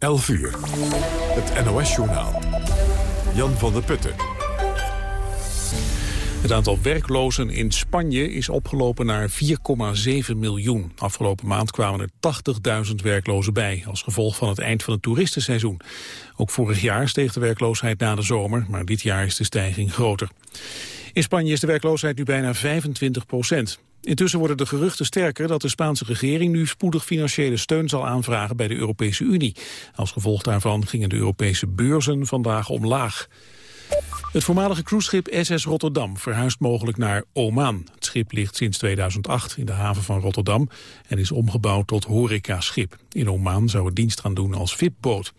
11 uur. Het NOS-journaal. Jan van der Putten. Het aantal werklozen in Spanje is opgelopen naar 4,7 miljoen. Afgelopen maand kwamen er 80.000 werklozen bij... als gevolg van het eind van het toeristenseizoen. Ook vorig jaar steeg de werkloosheid na de zomer... maar dit jaar is de stijging groter. In Spanje is de werkloosheid nu bijna 25 procent. Intussen worden de geruchten sterker dat de Spaanse regering nu spoedig financiële steun zal aanvragen bij de Europese Unie. Als gevolg daarvan gingen de Europese beurzen vandaag omlaag. Het voormalige cruiseschip SS Rotterdam verhuist mogelijk naar Oman. Het schip ligt sinds 2008 in de haven van Rotterdam en is omgebouwd tot horecaschip. In Oman zou het dienst gaan doen als VIP-boot.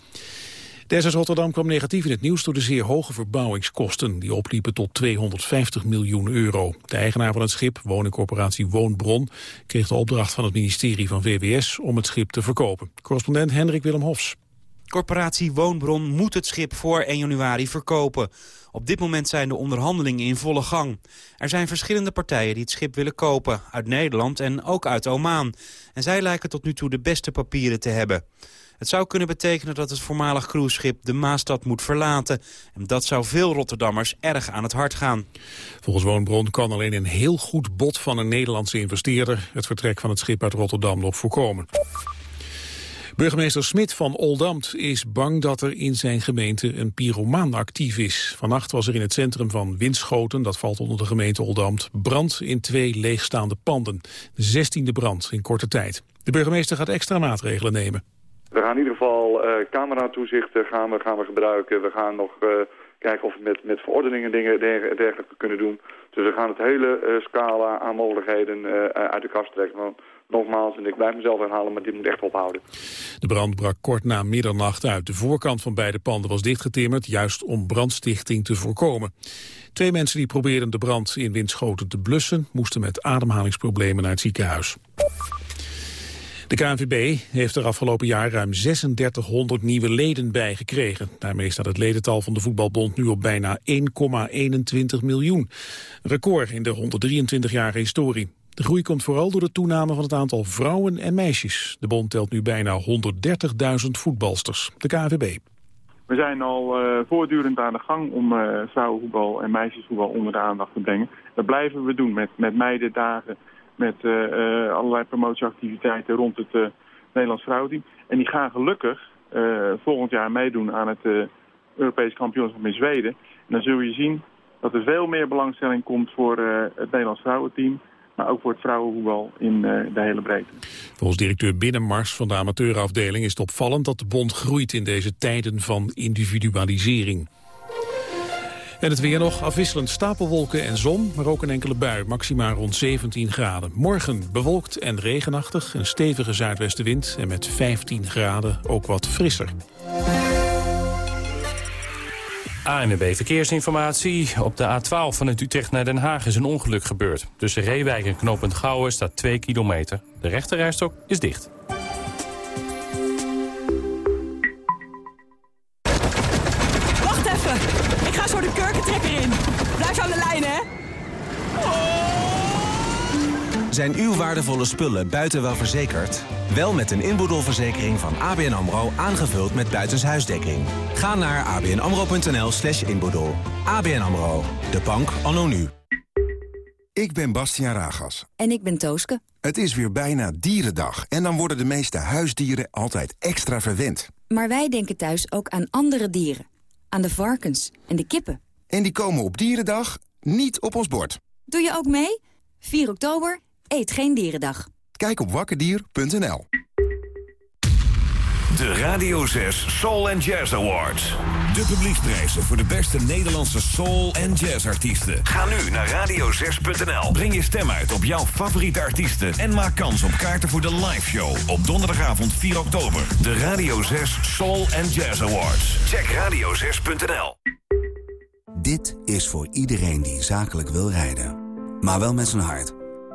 De SS Rotterdam kwam negatief in het nieuws door de zeer hoge verbouwingskosten. Die opliepen tot 250 miljoen euro. De eigenaar van het schip, woningcorporatie Woonbron, kreeg de opdracht van het ministerie van VWS om het schip te verkopen. Correspondent Hendrik Willem Hofs. Corporatie Woonbron moet het schip voor 1 januari verkopen. Op dit moment zijn de onderhandelingen in volle gang. Er zijn verschillende partijen die het schip willen kopen, uit Nederland en ook uit Oman. En zij lijken tot nu toe de beste papieren te hebben. Het zou kunnen betekenen dat het voormalig cruiseschip de Maastad moet verlaten. En dat zou veel Rotterdammers erg aan het hart gaan. Volgens Woonbron kan alleen een heel goed bod van een Nederlandse investeerder... het vertrek van het schip uit Rotterdam nog voorkomen. Burgemeester Smit van Oldamt is bang dat er in zijn gemeente een pyromaan actief is. Vannacht was er in het centrum van Winschoten, dat valt onder de gemeente Oldamt, brand in twee leegstaande panden. De zestiende brand in korte tijd. De burgemeester gaat extra maatregelen nemen. We gaan in ieder geval uh, cameratoezichten gaan we, gaan we gebruiken. We gaan nog uh, kijken of we met, met verordeningen dingen dergelijke kunnen doen. Dus we gaan het hele uh, scala aan mogelijkheden uit de kast trekken. Nogmaals, en ik blijf mezelf herhalen, maar dit moet echt ophouden. De brand brak kort na middernacht uit. De voorkant van beide panden was dichtgetimmerd, juist om brandstichting te voorkomen. Twee mensen die probeerden de brand in Winschoten te blussen... moesten met ademhalingsproblemen naar het ziekenhuis. De KNVB heeft er afgelopen jaar ruim 3600 nieuwe leden bijgekregen. Daarmee staat het ledental van de voetbalbond nu op bijna 1,21 miljoen. record in de 123-jarige historie. De groei komt vooral door de toename van het aantal vrouwen en meisjes. De bond telt nu bijna 130.000 voetbalsters. De KNVB. We zijn al uh, voortdurend aan de gang om uh, vrouwenvoetbal en meisjesvoetbal onder de aandacht te brengen. Dat blijven we doen met, met meidendagen, met uh, allerlei promotieactiviteiten rond het Nederlands vrouwenteam. En die gaan gelukkig volgend jaar meedoen aan het Europees kampioenschap in Zweden. En dan zul je zien dat er veel meer belangstelling komt voor het Nederlands vrouwenteam maar ook voor het vrouwenvoetbal in de hele breedte. Volgens directeur Binnenmars van de amateurafdeling is het opvallend dat de bond groeit in deze tijden van individualisering. En het weer nog afwisselend stapelwolken en zon, maar ook een enkele bui, maximaal rond 17 graden. Morgen bewolkt en regenachtig, een stevige zuidwestenwind en met 15 graden ook wat frisser. ANWB Verkeersinformatie. Op de A12 van het Utrecht naar Den Haag is een ongeluk gebeurd. Tussen Reewijk en Knopend Gouwen staat 2 kilometer. De rechterrijstok is dicht. Zijn uw waardevolle spullen buiten wel verzekerd? Wel met een inboedelverzekering van ABN AMRO aangevuld met buitenshuisdekking. Ga naar abnamro.nl slash inboedel. ABN AMRO, de bank anno nu. Ik ben Bastiaan Ragas. En ik ben Tooske. Het is weer bijna dierendag en dan worden de meeste huisdieren altijd extra verwend. Maar wij denken thuis ook aan andere dieren. Aan de varkens en de kippen. En die komen op dierendag niet op ons bord. Doe je ook mee? 4 oktober, eet geen dierendag. Kijk op wakkerdier.nl. De Radio 6 Soul and Jazz Awards. De publieksprijzen voor de beste Nederlandse soul- en jazzartiesten. Ga nu naar radio6.nl. Breng je stem uit op jouw favoriete artiesten... en maak kans op kaarten voor de live show op donderdagavond 4 oktober. De Radio 6 Soul and Jazz Awards. Check radio6.nl. Dit is voor iedereen die zakelijk wil rijden. Maar wel met zijn hart.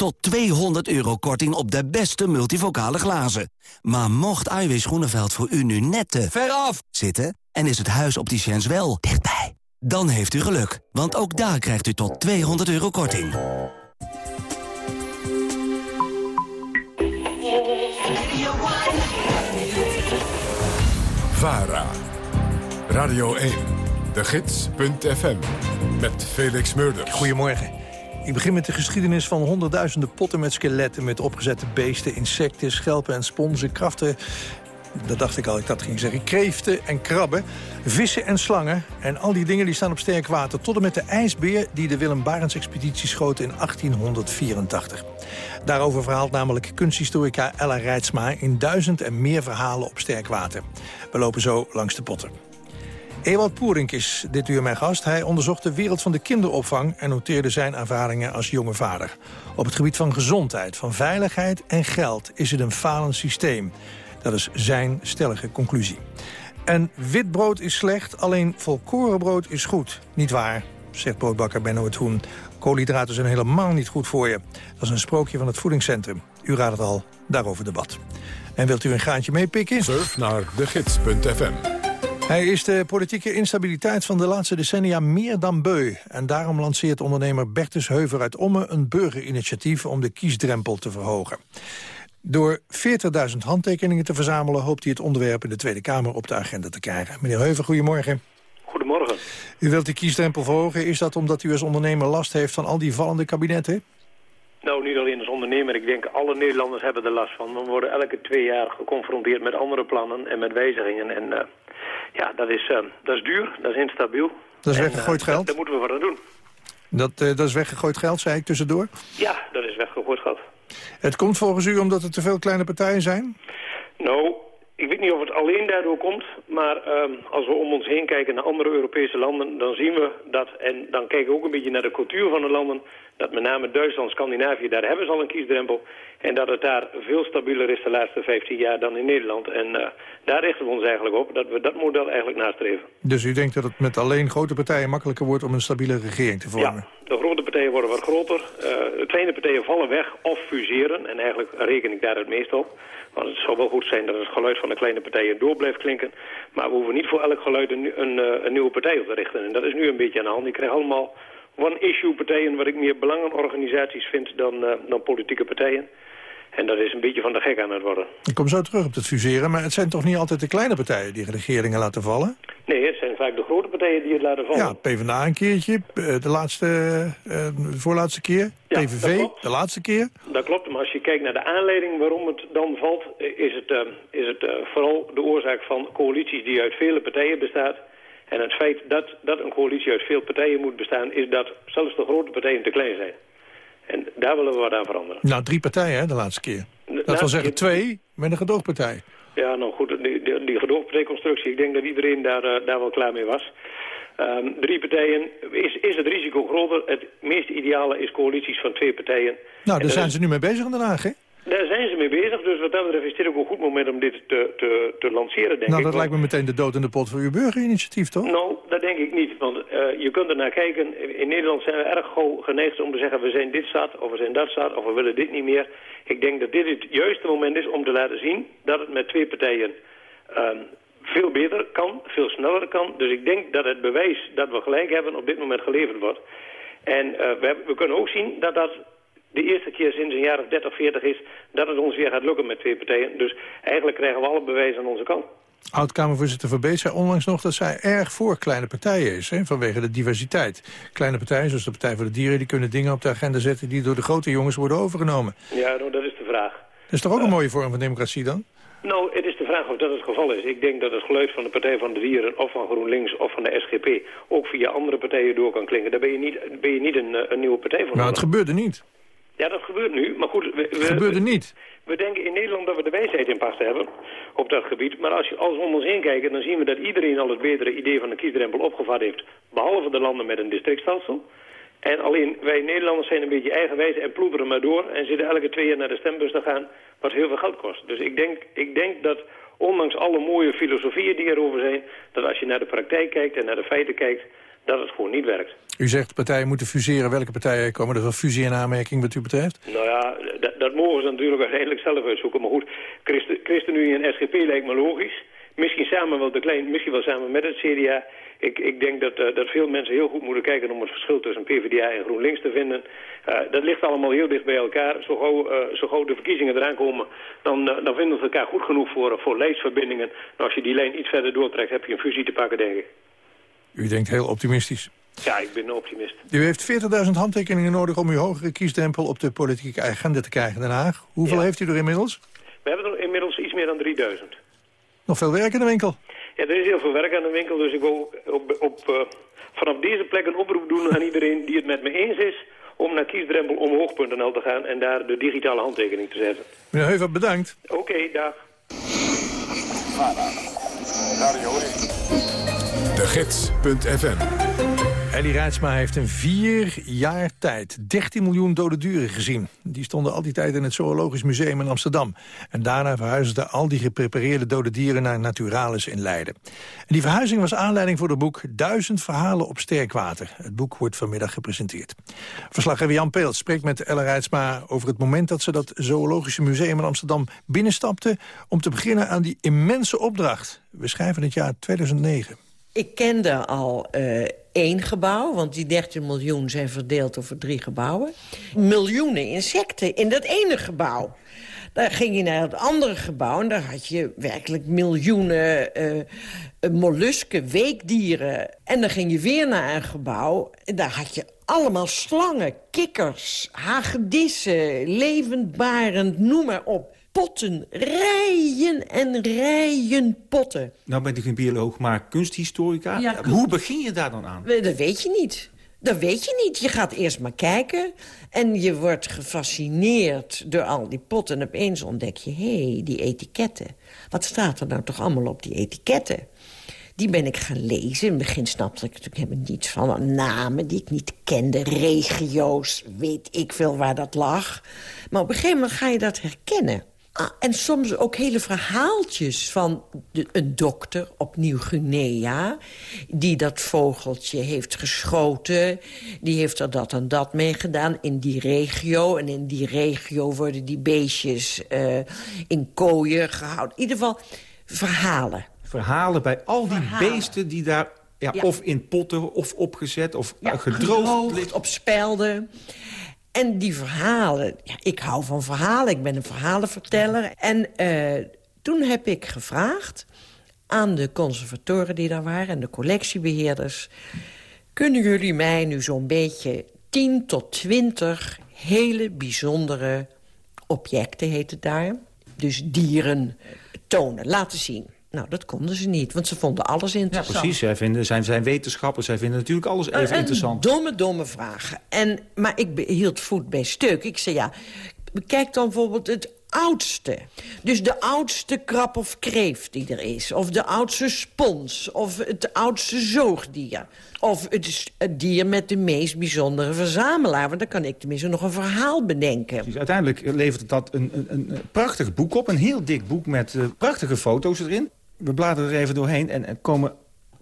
tot 200 euro korting op de beste multivocale glazen. Maar mocht Iwis Groeneveld voor u nu net te veraf zitten... en is het huis op die chance wel dichtbij... dan heeft u geluk, want ook daar krijgt u tot 200 euro korting. VARA. Radio 1. De Gids.fm. Met Felix Murders. Goedemorgen. Ik begin met de geschiedenis van honderdduizenden potten met skeletten... met opgezette beesten, insecten, schelpen en sponsen, kraften... Dat dacht ik al, ik dat ging zeggen. Kreeften en krabben, vissen en slangen. En al die dingen die staan op sterk water. Tot en met de ijsbeer die de Willem Barents-expeditie schoot in 1884. Daarover verhaalt namelijk kunsthistorica Ella Reitsma... in duizend en meer verhalen op sterk water. We lopen zo langs de potten. Ewald Poerink is dit uur mijn gast. Hij onderzocht de wereld van de kinderopvang... en noteerde zijn ervaringen als jonge vader. Op het gebied van gezondheid, van veiligheid en geld... is het een falend systeem. Dat is zijn stellige conclusie. En wit brood is slecht, alleen volkorenbrood is goed. Niet waar, zegt broodbakker Benno het Hoen. Koolhydraten zijn helemaal niet goed voor je. Dat is een sprookje van het voedingscentrum. U raadt het al, daarover debat. En wilt u een gaantje meepikken? Surf naar degids.fm. Hij is de politieke instabiliteit van de laatste decennia meer dan beu. En daarom lanceert ondernemer Bertus Heuver uit Omme een burgerinitiatief om de kiesdrempel te verhogen. Door 40.000 handtekeningen te verzamelen... hoopt hij het onderwerp in de Tweede Kamer op de agenda te krijgen. Meneer Heuver, goedemorgen. Goedemorgen. U wilt die kiesdrempel verhogen. Is dat omdat u als ondernemer last heeft van al die vallende kabinetten? Nou, niet alleen als ondernemer. Ik denk alle Nederlanders hebben er last van. We worden elke twee jaar geconfronteerd met andere plannen en met wijzigingen. En uh, ja, dat is, uh, dat is duur, dat is instabiel. Dat is en, weggegooid uh, geld? Daar moeten we wat aan doen. Dat, dat is weggegooid geld, zei ik tussendoor? Ja, dat is weggegooid geld. Het komt volgens u omdat er te veel kleine partijen zijn? Nou, ik weet niet of het alleen daardoor komt, maar um, als we om ons heen kijken naar andere Europese landen, dan zien we dat, en dan kijken we ook een beetje naar de cultuur van de landen, dat met name Duitsland, Scandinavië, daar hebben ze al een kiesdrempel. En dat het daar veel stabieler is de laatste 15 jaar dan in Nederland. En uh, daar richten we ons eigenlijk op, dat we dat model eigenlijk nastreven. Dus u denkt dat het met alleen grote partijen makkelijker wordt om een stabiele regering te vormen? Ja, de grote partijen worden wat groter. Uh, de kleine partijen vallen weg of fuseren. En eigenlijk reken ik daar het meest op. Want het zou wel goed zijn dat het geluid van de kleine partijen door blijft klinken. Maar we hoeven niet voor elk geluid een, een, een nieuwe partij op te richten. En dat is nu een beetje aan de hand. Die krijgen allemaal one-issue partijen... wat ik meer belangenorganisaties vind dan, uh, dan politieke partijen. En dat is een beetje van de gek aan het worden. Ik kom zo terug op het fuseren, maar het zijn toch niet altijd de kleine partijen die regeringen laten vallen? Nee, het zijn vaak de grote partijen die het laten vallen. Ja, PvdA een keertje, de laatste, de voorlaatste keer, ja, PVV de laatste keer. Dat klopt, maar als je kijkt naar de aanleiding waarom het dan valt... is het, uh, is het uh, vooral de oorzaak van coalities die uit vele partijen bestaat... En het feit dat, dat een coalitie uit veel partijen moet bestaan... is dat zelfs de grote partijen te klein zijn. En daar willen we wat aan veranderen. Nou, drie partijen hè, de laatste keer. De, dat wil zeggen twee met een gedoogpartij. Ja, nou goed, die, die, die gedoogpartijconstructie... ik denk dat iedereen daar, uh, daar wel klaar mee was. Um, drie partijen, is, is het risico groter? Het meest ideale is coalities van twee partijen. Nou, daar zijn ze nu mee bezig in Den Haag, hè? Daar zijn ze mee bezig, dus wat dat betreft is dit ook een goed moment om dit te, te, te lanceren, denk nou, ik. dat lijkt me meteen de dood in de pot voor uw burgerinitiatief, toch? Nou, dat denk ik niet, want uh, je kunt er naar kijken. In Nederland zijn we erg geneigd om te zeggen, we zijn dit zat, of we zijn dat zat, of we willen dit niet meer. Ik denk dat dit het juiste moment is om te laten zien dat het met twee partijen um, veel beter kan, veel sneller kan. Dus ik denk dat het bewijs dat we gelijk hebben op dit moment geleverd wordt. En uh, we, we kunnen ook zien dat dat de eerste keer sinds een jaar of 30, 40 is dat het ons weer gaat lukken met twee partijen. Dus eigenlijk krijgen we alle bewijzen aan onze kant. Oud-Kamervoorzitter Verbeet zei onlangs nog dat zij erg voor kleine partijen is, hè, vanwege de diversiteit. Kleine partijen, zoals de Partij voor de Dieren, die kunnen dingen op de agenda zetten die door de grote jongens worden overgenomen. Ja, nou, dat is de vraag. Dat is toch ook uh, een mooie vorm van democratie dan? Nou, het is de vraag of dat het geval is. Ik denk dat het geluid van de Partij van de Dieren of van GroenLinks of van de SGP ook via andere partijen door kan klinken. Daar ben je niet, ben je niet een, een nieuwe partij voor. Maar het gebeurde niet. Ja, dat gebeurt nu. Maar goed, we, het gebeurde niet. We denken in Nederland dat we de wijsheid in pacht hebben op dat gebied. Maar als, je, als we om ons heen kijken, dan zien we dat iedereen al het betere idee van de kiesdrempel opgevat heeft. Behalve de landen met een districtstelsel. En alleen wij Nederlanders zijn een beetje eigenwijs en ploeteren maar door. En zitten elke twee jaar naar de stembus te gaan, wat heel veel geld kost. Dus ik denk, ik denk dat ondanks alle mooie filosofieën die erover zijn... dat als je naar de praktijk kijkt en naar de feiten kijkt... dat het gewoon niet werkt. U zegt partijen moeten fuseren. Welke partijen komen er van fusie in aanmerking wat u betreft? Nou ja, dat mogen ze natuurlijk uiteindelijk zelf uitzoeken. Maar goed, Christen, ChristenUnie en SGP lijkt me logisch. Misschien samen wel de klein, misschien wel samen met het CDA. Ik, ik denk dat, uh, dat veel mensen heel goed moeten kijken om het verschil tussen PvdA en GroenLinks te vinden. Uh, dat ligt allemaal heel dicht bij elkaar. Zo gauw, uh, zo gauw de verkiezingen eraan komen, dan, dan vinden we elkaar goed genoeg voor, voor lijstverbindingen. Nou, als je die lijn iets verder doortrekt, heb je een fusie te pakken, denk ik. U denkt heel optimistisch. Ja, ik ben een optimist. U heeft 40.000 handtekeningen nodig om uw hogere kiesdrempel op de politieke agenda te krijgen in Den Haag. Hoeveel ja. heeft u er inmiddels? We hebben er inmiddels iets meer dan 3000. Nog veel werk in de winkel? Ja, er is heel veel werk aan de winkel, dus ik wil op, op, uh, vanaf deze plek een oproep doen aan iedereen die het met me eens is om naar kiesdrempelomhoog.nl te gaan en daar de digitale handtekening te zetten. Meneer Heuvel, bedankt. Oké, okay, dag. De Gids.fm Ellie Rijtsma heeft in vier jaar tijd 13 miljoen dode dieren gezien. Die stonden al die tijd in het Zoologisch Museum in Amsterdam. En daarna verhuisden al die geprepareerde dode dieren naar Naturalis in Leiden. En die verhuizing was aanleiding voor het boek Duizend verhalen op sterk water. Het boek wordt vanmiddag gepresenteerd. Verslaggever Jan Peelt spreekt met Ella Rijtsma over het moment dat ze dat Zoologische Museum in Amsterdam binnenstapte... om te beginnen aan die immense opdracht. We schrijven het jaar 2009. Ik kende al uh, één gebouw, want die 13 miljoen zijn verdeeld over drie gebouwen. Miljoenen insecten in dat ene gebouw. Dan ging je naar het andere gebouw en daar had je werkelijk miljoenen uh, mollusken, weekdieren. En dan ging je weer naar een gebouw en daar had je allemaal slangen, kikkers, hagedissen, levendbarend, noem maar op potten, rijen en rijen potten. Nou ben ik geen bioloog, maar kunsthistorica. Ja, Hoe begin je daar dan aan? Dat weet je niet. Dat weet je niet. Je gaat eerst maar kijken en je wordt gefascineerd door al die potten. En opeens ontdek je, hé, hey, die etiketten. Wat staat er nou toch allemaal op die etiketten? Die ben ik gaan lezen. In het begin snapte ik natuurlijk helemaal niets van. Namen die ik niet kende, regio's, weet ik veel waar dat lag. Maar op een gegeven moment ga je dat herkennen. En soms ook hele verhaaltjes van de, een dokter op Nieuw-Guinea... die dat vogeltje heeft geschoten. Die heeft er dat en dat mee gedaan in die regio. En in die regio worden die beestjes uh, in kooien gehouden. In ieder geval verhalen. Verhalen bij al die verhalen. beesten die daar ja, ja. of in potten of opgezet of ja, gedroogd, gedroogd op spelden. En die verhalen, ja, ik hou van verhalen, ik ben een verhalenverteller. En uh, toen heb ik gevraagd aan de conservatoren die daar waren... en de collectiebeheerders... kunnen jullie mij nu zo'n beetje 10 tot 20 hele bijzondere objecten, heet het daar... dus dieren tonen, laten zien... Nou, dat konden ze niet, want ze vonden alles interessant. Ja, precies. Zij vinden, zijn, zijn wetenschappers, zij vinden natuurlijk alles even een, interessant. domme, domme vragen. En, maar ik hield voet bij stuk. Ik zei, ja, kijk dan bijvoorbeeld het oudste. Dus de oudste krab of kreeft die er is. Of de oudste spons. Of het oudste zoogdier. Of het, het dier met de meest bijzondere verzamelaar. Want dan kan ik tenminste nog een verhaal bedenken. Precies, uiteindelijk levert dat een, een, een, prachtig boek op. Een heel dik boek met uh, prachtige foto's erin we bladeren er even doorheen en, en komen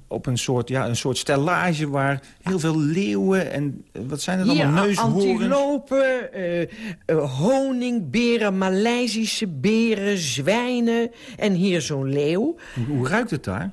op een soort, ja, een soort stellage waar heel veel leeuwen en wat zijn er allemaal, neushoorns? antilopen, uh, uh, honingberen, Maleisische beren, zwijnen en hier zo'n leeuw. Hoe, hoe ruikt het daar?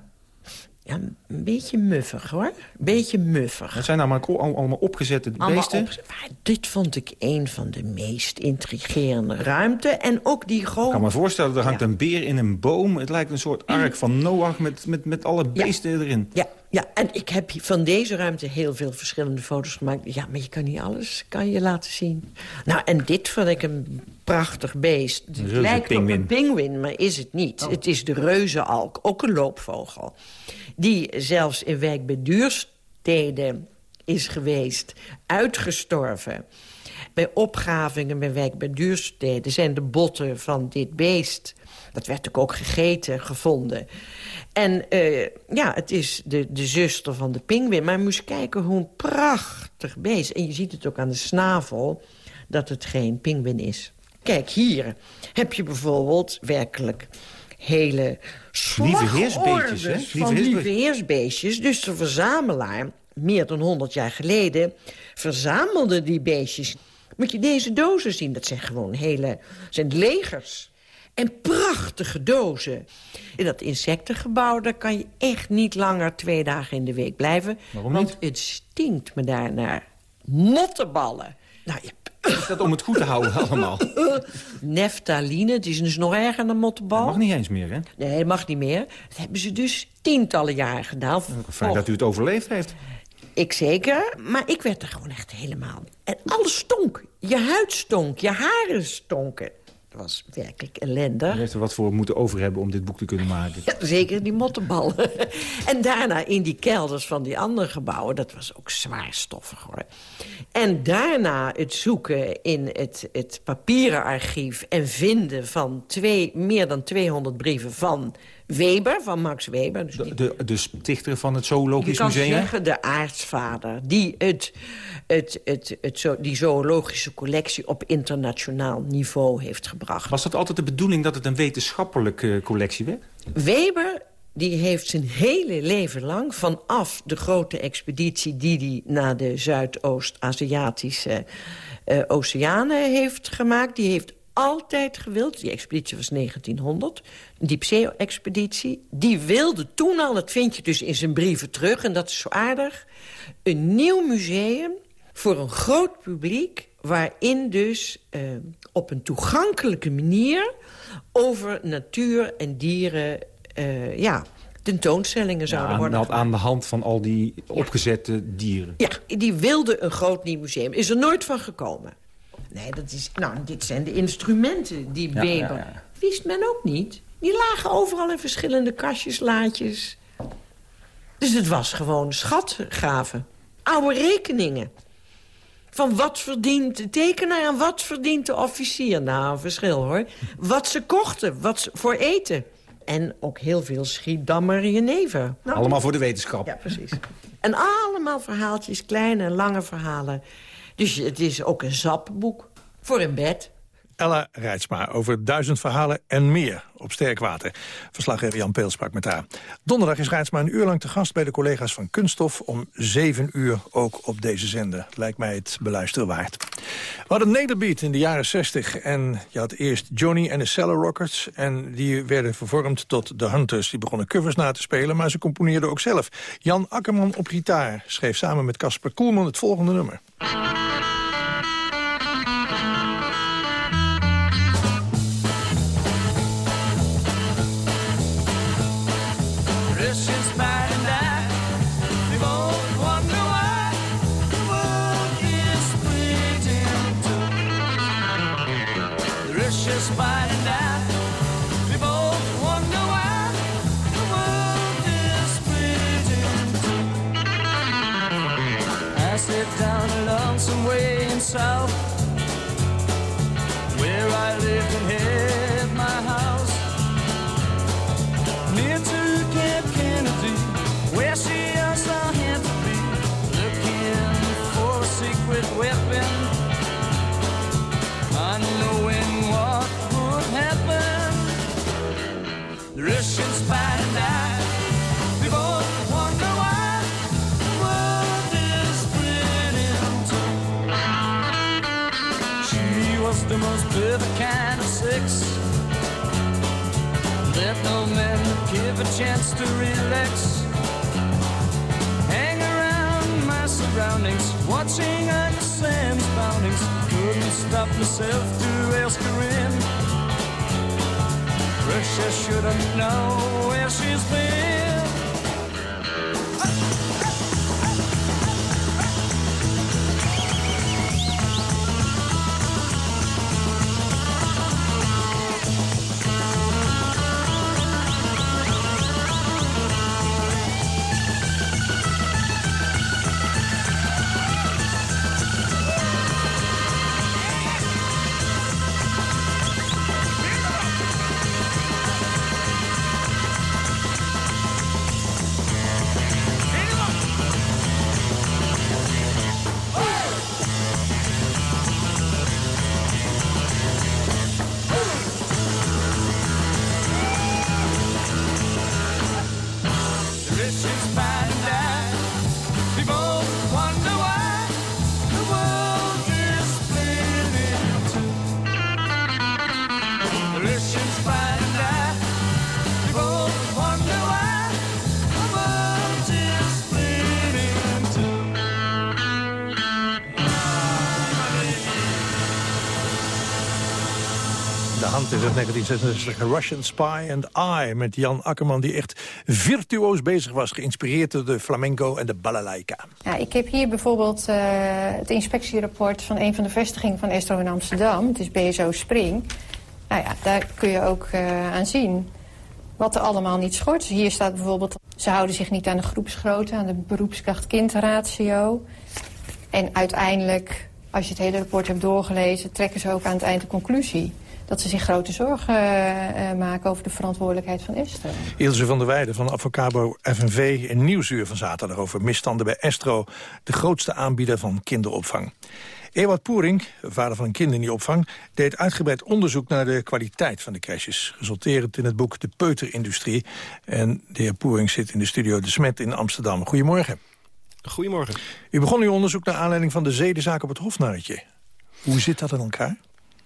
Ja, een beetje muffig, hoor. Een beetje muffig. Het zijn allemaal, allemaal opgezette allemaal beesten? Op, dit vond ik een van de meest intrigerende ruimte. En ook die gewoon... Ik kan me voorstellen, er hangt ja. een beer in een boom. Het lijkt een soort ark van Noach met, met, met alle beesten ja. erin. Ja, ja, en ik heb van deze ruimte heel veel verschillende foto's gemaakt. Ja, maar je kan niet alles kan je laten zien. Nou, en dit vond ik een prachtig beest. Het lijkt op een pinguïn, maar is het niet. Oh. Het is de reuzenalk, ook een loopvogel. Die zelfs in wijk bij Duurstede is geweest, uitgestorven. Bij opgravingen bij wijk zijn de botten van dit beest... dat werd ook, gegeten, gevonden. En uh, ja, het is de, de zuster van de pinguïn. Maar je moest kijken hoe een prachtig beest... en je ziet het ook aan de snavel, dat het geen pinguïn is. Kijk, hier heb je bijvoorbeeld werkelijk hele slagordes Lieve van lieve heersbeestjes. Dus de verzamelaar, meer dan 100 jaar geleden... verzamelde die beestjes. Moet je deze dozen zien, dat zijn gewoon hele... zijn legers. En prachtige dozen. In dat insectengebouw, daar kan je echt niet langer twee dagen in de week blijven. Waarom want het stinkt me daar naar mottenballen. Nou, ja, Is dat om het goed te houden allemaal? Neftaline, het is dus nog erger dan mottenbal. Dat mag niet eens meer, hè? Nee, dat mag niet meer. Dat hebben ze dus tientallen jaren gedaan. Fijn dat u het overleefd heeft. Ik zeker, maar ik werd er gewoon echt helemaal... En alles stonk. Je huid stonk, je haren stonken. Dat was werkelijk ellendig. U heeft er wat voor moeten over hebben om dit boek te kunnen maken. Ja, zeker die mottenballen. en daarna in die kelders van die andere gebouwen... dat was ook zwaar stoffig, hoor. En daarna het zoeken in het, het papieren archief... en vinden van twee, meer dan 200 brieven van Weber, van Max Weber. Dus De, de, de stichter van het Zoologisch je kan Museum. zeggen de aartsvader... die het, het, het, het, zo, die zoologische collectie op internationaal niveau heeft gebracht. Was dat altijd de bedoeling dat het een wetenschappelijke collectie werd? Weber die heeft zijn hele leven lang... vanaf de grote expeditie die hij naar de Zuidoost-Aziatische eh, oceanen heeft gemaakt... die heeft altijd gewild, die expeditie was 1900, een diepzee-expeditie... die wilde toen al, dat vind je dus in zijn brieven terug... en dat is zo aardig, een nieuw museum voor een groot publiek... waarin dus eh, op een toegankelijke manier over natuur en dieren... eh, ja, tentoonstellingen zouden aan, worden aan- aan de hand van al die opgezette dieren. ja, die wilde een groot nieuw museum. Is er nooit van gekomen. Nee, dat is, nou, dit zijn de instrumenten die Ja, Weber... ja, ja. Wist men ook niet. Die lagen overal in verschillende kastjes, laadjes. Dus het was gewoon schatgraven. Oude rekeningen. Van wat verdient de tekenaar en wat verdient de officier? Nou, een verschil hoor. Wat ze kochten, wat ze voor eten. En ook heel veel Schiedammer jenever. Nou, Allemaal voor de wetenschap. ja, precies. En allemaal verhaaltjes, kleine en lange verhalen. Dus het is ook een zapboek voor in bed. Ella Rijtsma over duizend verhalen en meer op Sterkwater. Verslaggever Jan Peel sprak met haar. Donderdag is Rijtsma een uur lang te gast bij de collega's van Kunststof... om zeven uur ook op deze zender. Lijkt mij het beluisteren waard. We hadden Nederbeat in de jaren 60 en je had eerst Johnny en de Cellar Rockets... en die werden vervormd tot de Hunters. Die begonnen covers na te spelen, maar ze componeerden ook zelf. Jan Akkerman op gitaar schreef samen met Casper Koelman het volgende nummer. Most perfect kind of sex that no man give a chance to relax. Hang around my surroundings, watching Uncle Sam's boundings. Couldn't stop myself to ask her in. Russia shouldn't know where she's been. 1966 Russian Spy and I... met Jan Akkerman die echt virtuoos bezig was... geïnspireerd door de flamenco en de balalaika. Ja, ik heb hier bijvoorbeeld uh, het inspectierapport... van een van de vestigingen van Estro in Amsterdam. Het is BSO Spring. Nou ja, daar kun je ook uh, aan zien wat er allemaal niet schort. Hier staat bijvoorbeeld... ze houden zich niet aan de groepsgrootte... aan de beroepskracht-kindratio. En uiteindelijk als je het hele rapport hebt doorgelezen... trekken ze ook aan het eind de conclusie dat ze zich grote zorgen uh, maken over de verantwoordelijkheid van Estro. Ilse van der Weijden van Avocabo FNV in Nieuwsuur van zaterdag over misstanden bij Estro, de grootste aanbieder van kinderopvang. Ewart Poering, vader van een kind in die opvang... deed uitgebreid onderzoek naar de kwaliteit van de crèches... resulterend in het boek De Peuterindustrie. En de heer Poering zit in de studio De Smet in Amsterdam. Goedemorgen. Goedemorgen. U begon uw onderzoek naar aanleiding van de zedenzaak op het Hofnarretje. Hoe zit dat in elkaar?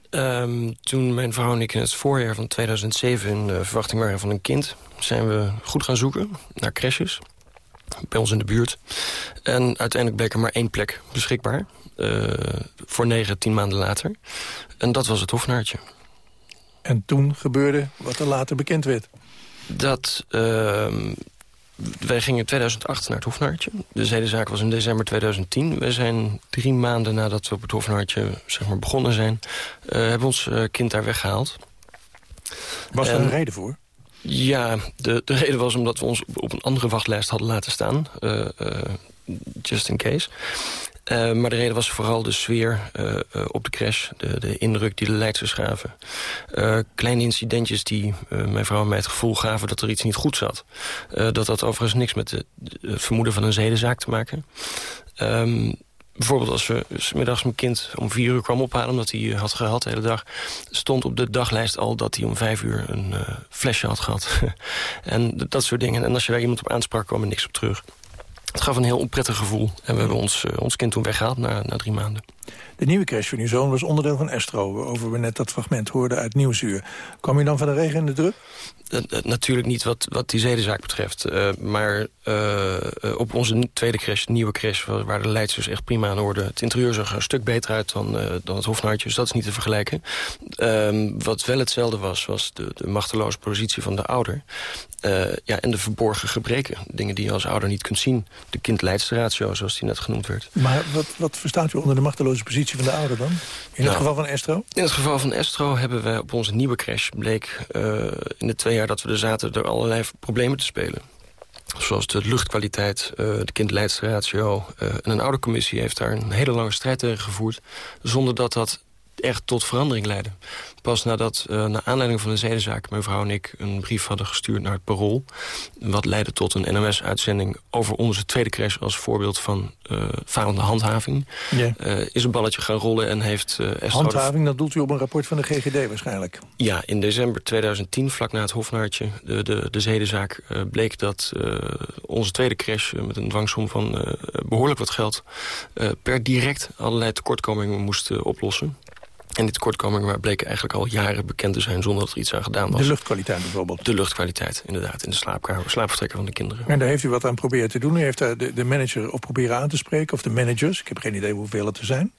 Um, toen mijn vrouw en ik in het voorjaar van 2007 in de verwachting waren van een kind... zijn we goed gaan zoeken naar crèches bij ons in de buurt. En uiteindelijk bleek er maar één plek beschikbaar. Uh, voor negen, tien maanden later. En dat was het Hofnaartje. En toen gebeurde wat er later bekend werd? Dat... Uh, wij gingen in 2008 naar het Hofnaartje. De zedenzaak was in december 2010. We zijn drie maanden nadat we op het Hofnaartje zeg maar, begonnen zijn... Uh, hebben ons uh, kind daar weggehaald. Was er een reden voor? Ja, de, de reden was omdat we ons op een andere wachtlijst hadden laten staan. Uh, just in case. Uh, maar de reden was vooral de sfeer uh, uh, op de crash. De, de indruk die de leidsters gaven. kleine incidentjes die mijn vrouw en mij het gevoel gaven dat er iets niet goed zat. dat had overigens niks met het vermoeden van een zedenzaak te maken. Um, bijvoorbeeld als we s middags mijn kind om vier uur kwam ophalen... omdat hij had gehad de hele dag... stond op de daglijst al dat hij om vijf uur een flesje had gehad. en dat soort dingen. En als je daar iemand op aansprak, kwam er niks op terug. Het gaf een heel onprettig gevoel. En we hebben ons, uh, ons kind toen weggehaald na, na drie maanden. De nieuwe crash van uw zoon was onderdeel van Estro... waarover we net dat fragment hoorden uit Nieuwsuur. Kwam u dan van de regen in de druk? Uh, uh, natuurlijk niet wat, wat die zedenzaak betreft. maar op onze tweede crash, de nieuwe crash... waar de leidsters echt prima aan orde. Het interieur zag er een stuk beter uit dan, dan het hofnaartje. Dus dat is niet te vergelijken. Ehm, wat wel hetzelfde was, was de, de machteloze positie van de ouder. Ja, en de verborgen gebreken. Dingen die je als ouder niet kunt zien. De kind-leidsratio, zoals die net genoemd werd. Maar wat, wat verstaat u onder de machteloze positie van de ouder dan? In nou, het geval van Estro? In het geval van Estro hebben we op onze nieuwe crash... bleek uh, in de twee jaar dat we er zaten... er allerlei problemen te spelen. Zoals de luchtkwaliteit, uh, de kind-leidsratio. en een oudercommissie heeft daar een hele lange strijd tegen gevoerd... zonder dat dat echt tot verandering leiden. Pas nadat, uh, naar aanleiding van de zedenzaak... mijn vrouw en ik een brief hadden gestuurd naar het Parool... wat leidde tot een NOS-uitzending over onze tweede crash... als voorbeeld van uh, falende handhaving. Yeah. Uh, is een balletje gaan rollen en heeft... Uh, handhaving, dat doelt u op een rapport van de GGD waarschijnlijk? Ja, in december 2010, vlak na het Hofnaartje, de, de, de zedenzaak... bleek dat onze tweede crash met een dwangsom van behoorlijk wat geld... per direct allerlei tekortkomingen moest oplossen. En die tekortkomingen bleken eigenlijk al jaren bekend te zijn... zonder dat er iets aan gedaan was. De luchtkwaliteit bijvoorbeeld? De luchtkwaliteit, inderdaad. In de slaapkamer, slaapvertrekken van de kinderen. En daar heeft u wat aan proberen te doen? U heeft daar de, de manager op proberen aan te spreken? Of de managers? Ik heb geen idee hoeveel het er zijn.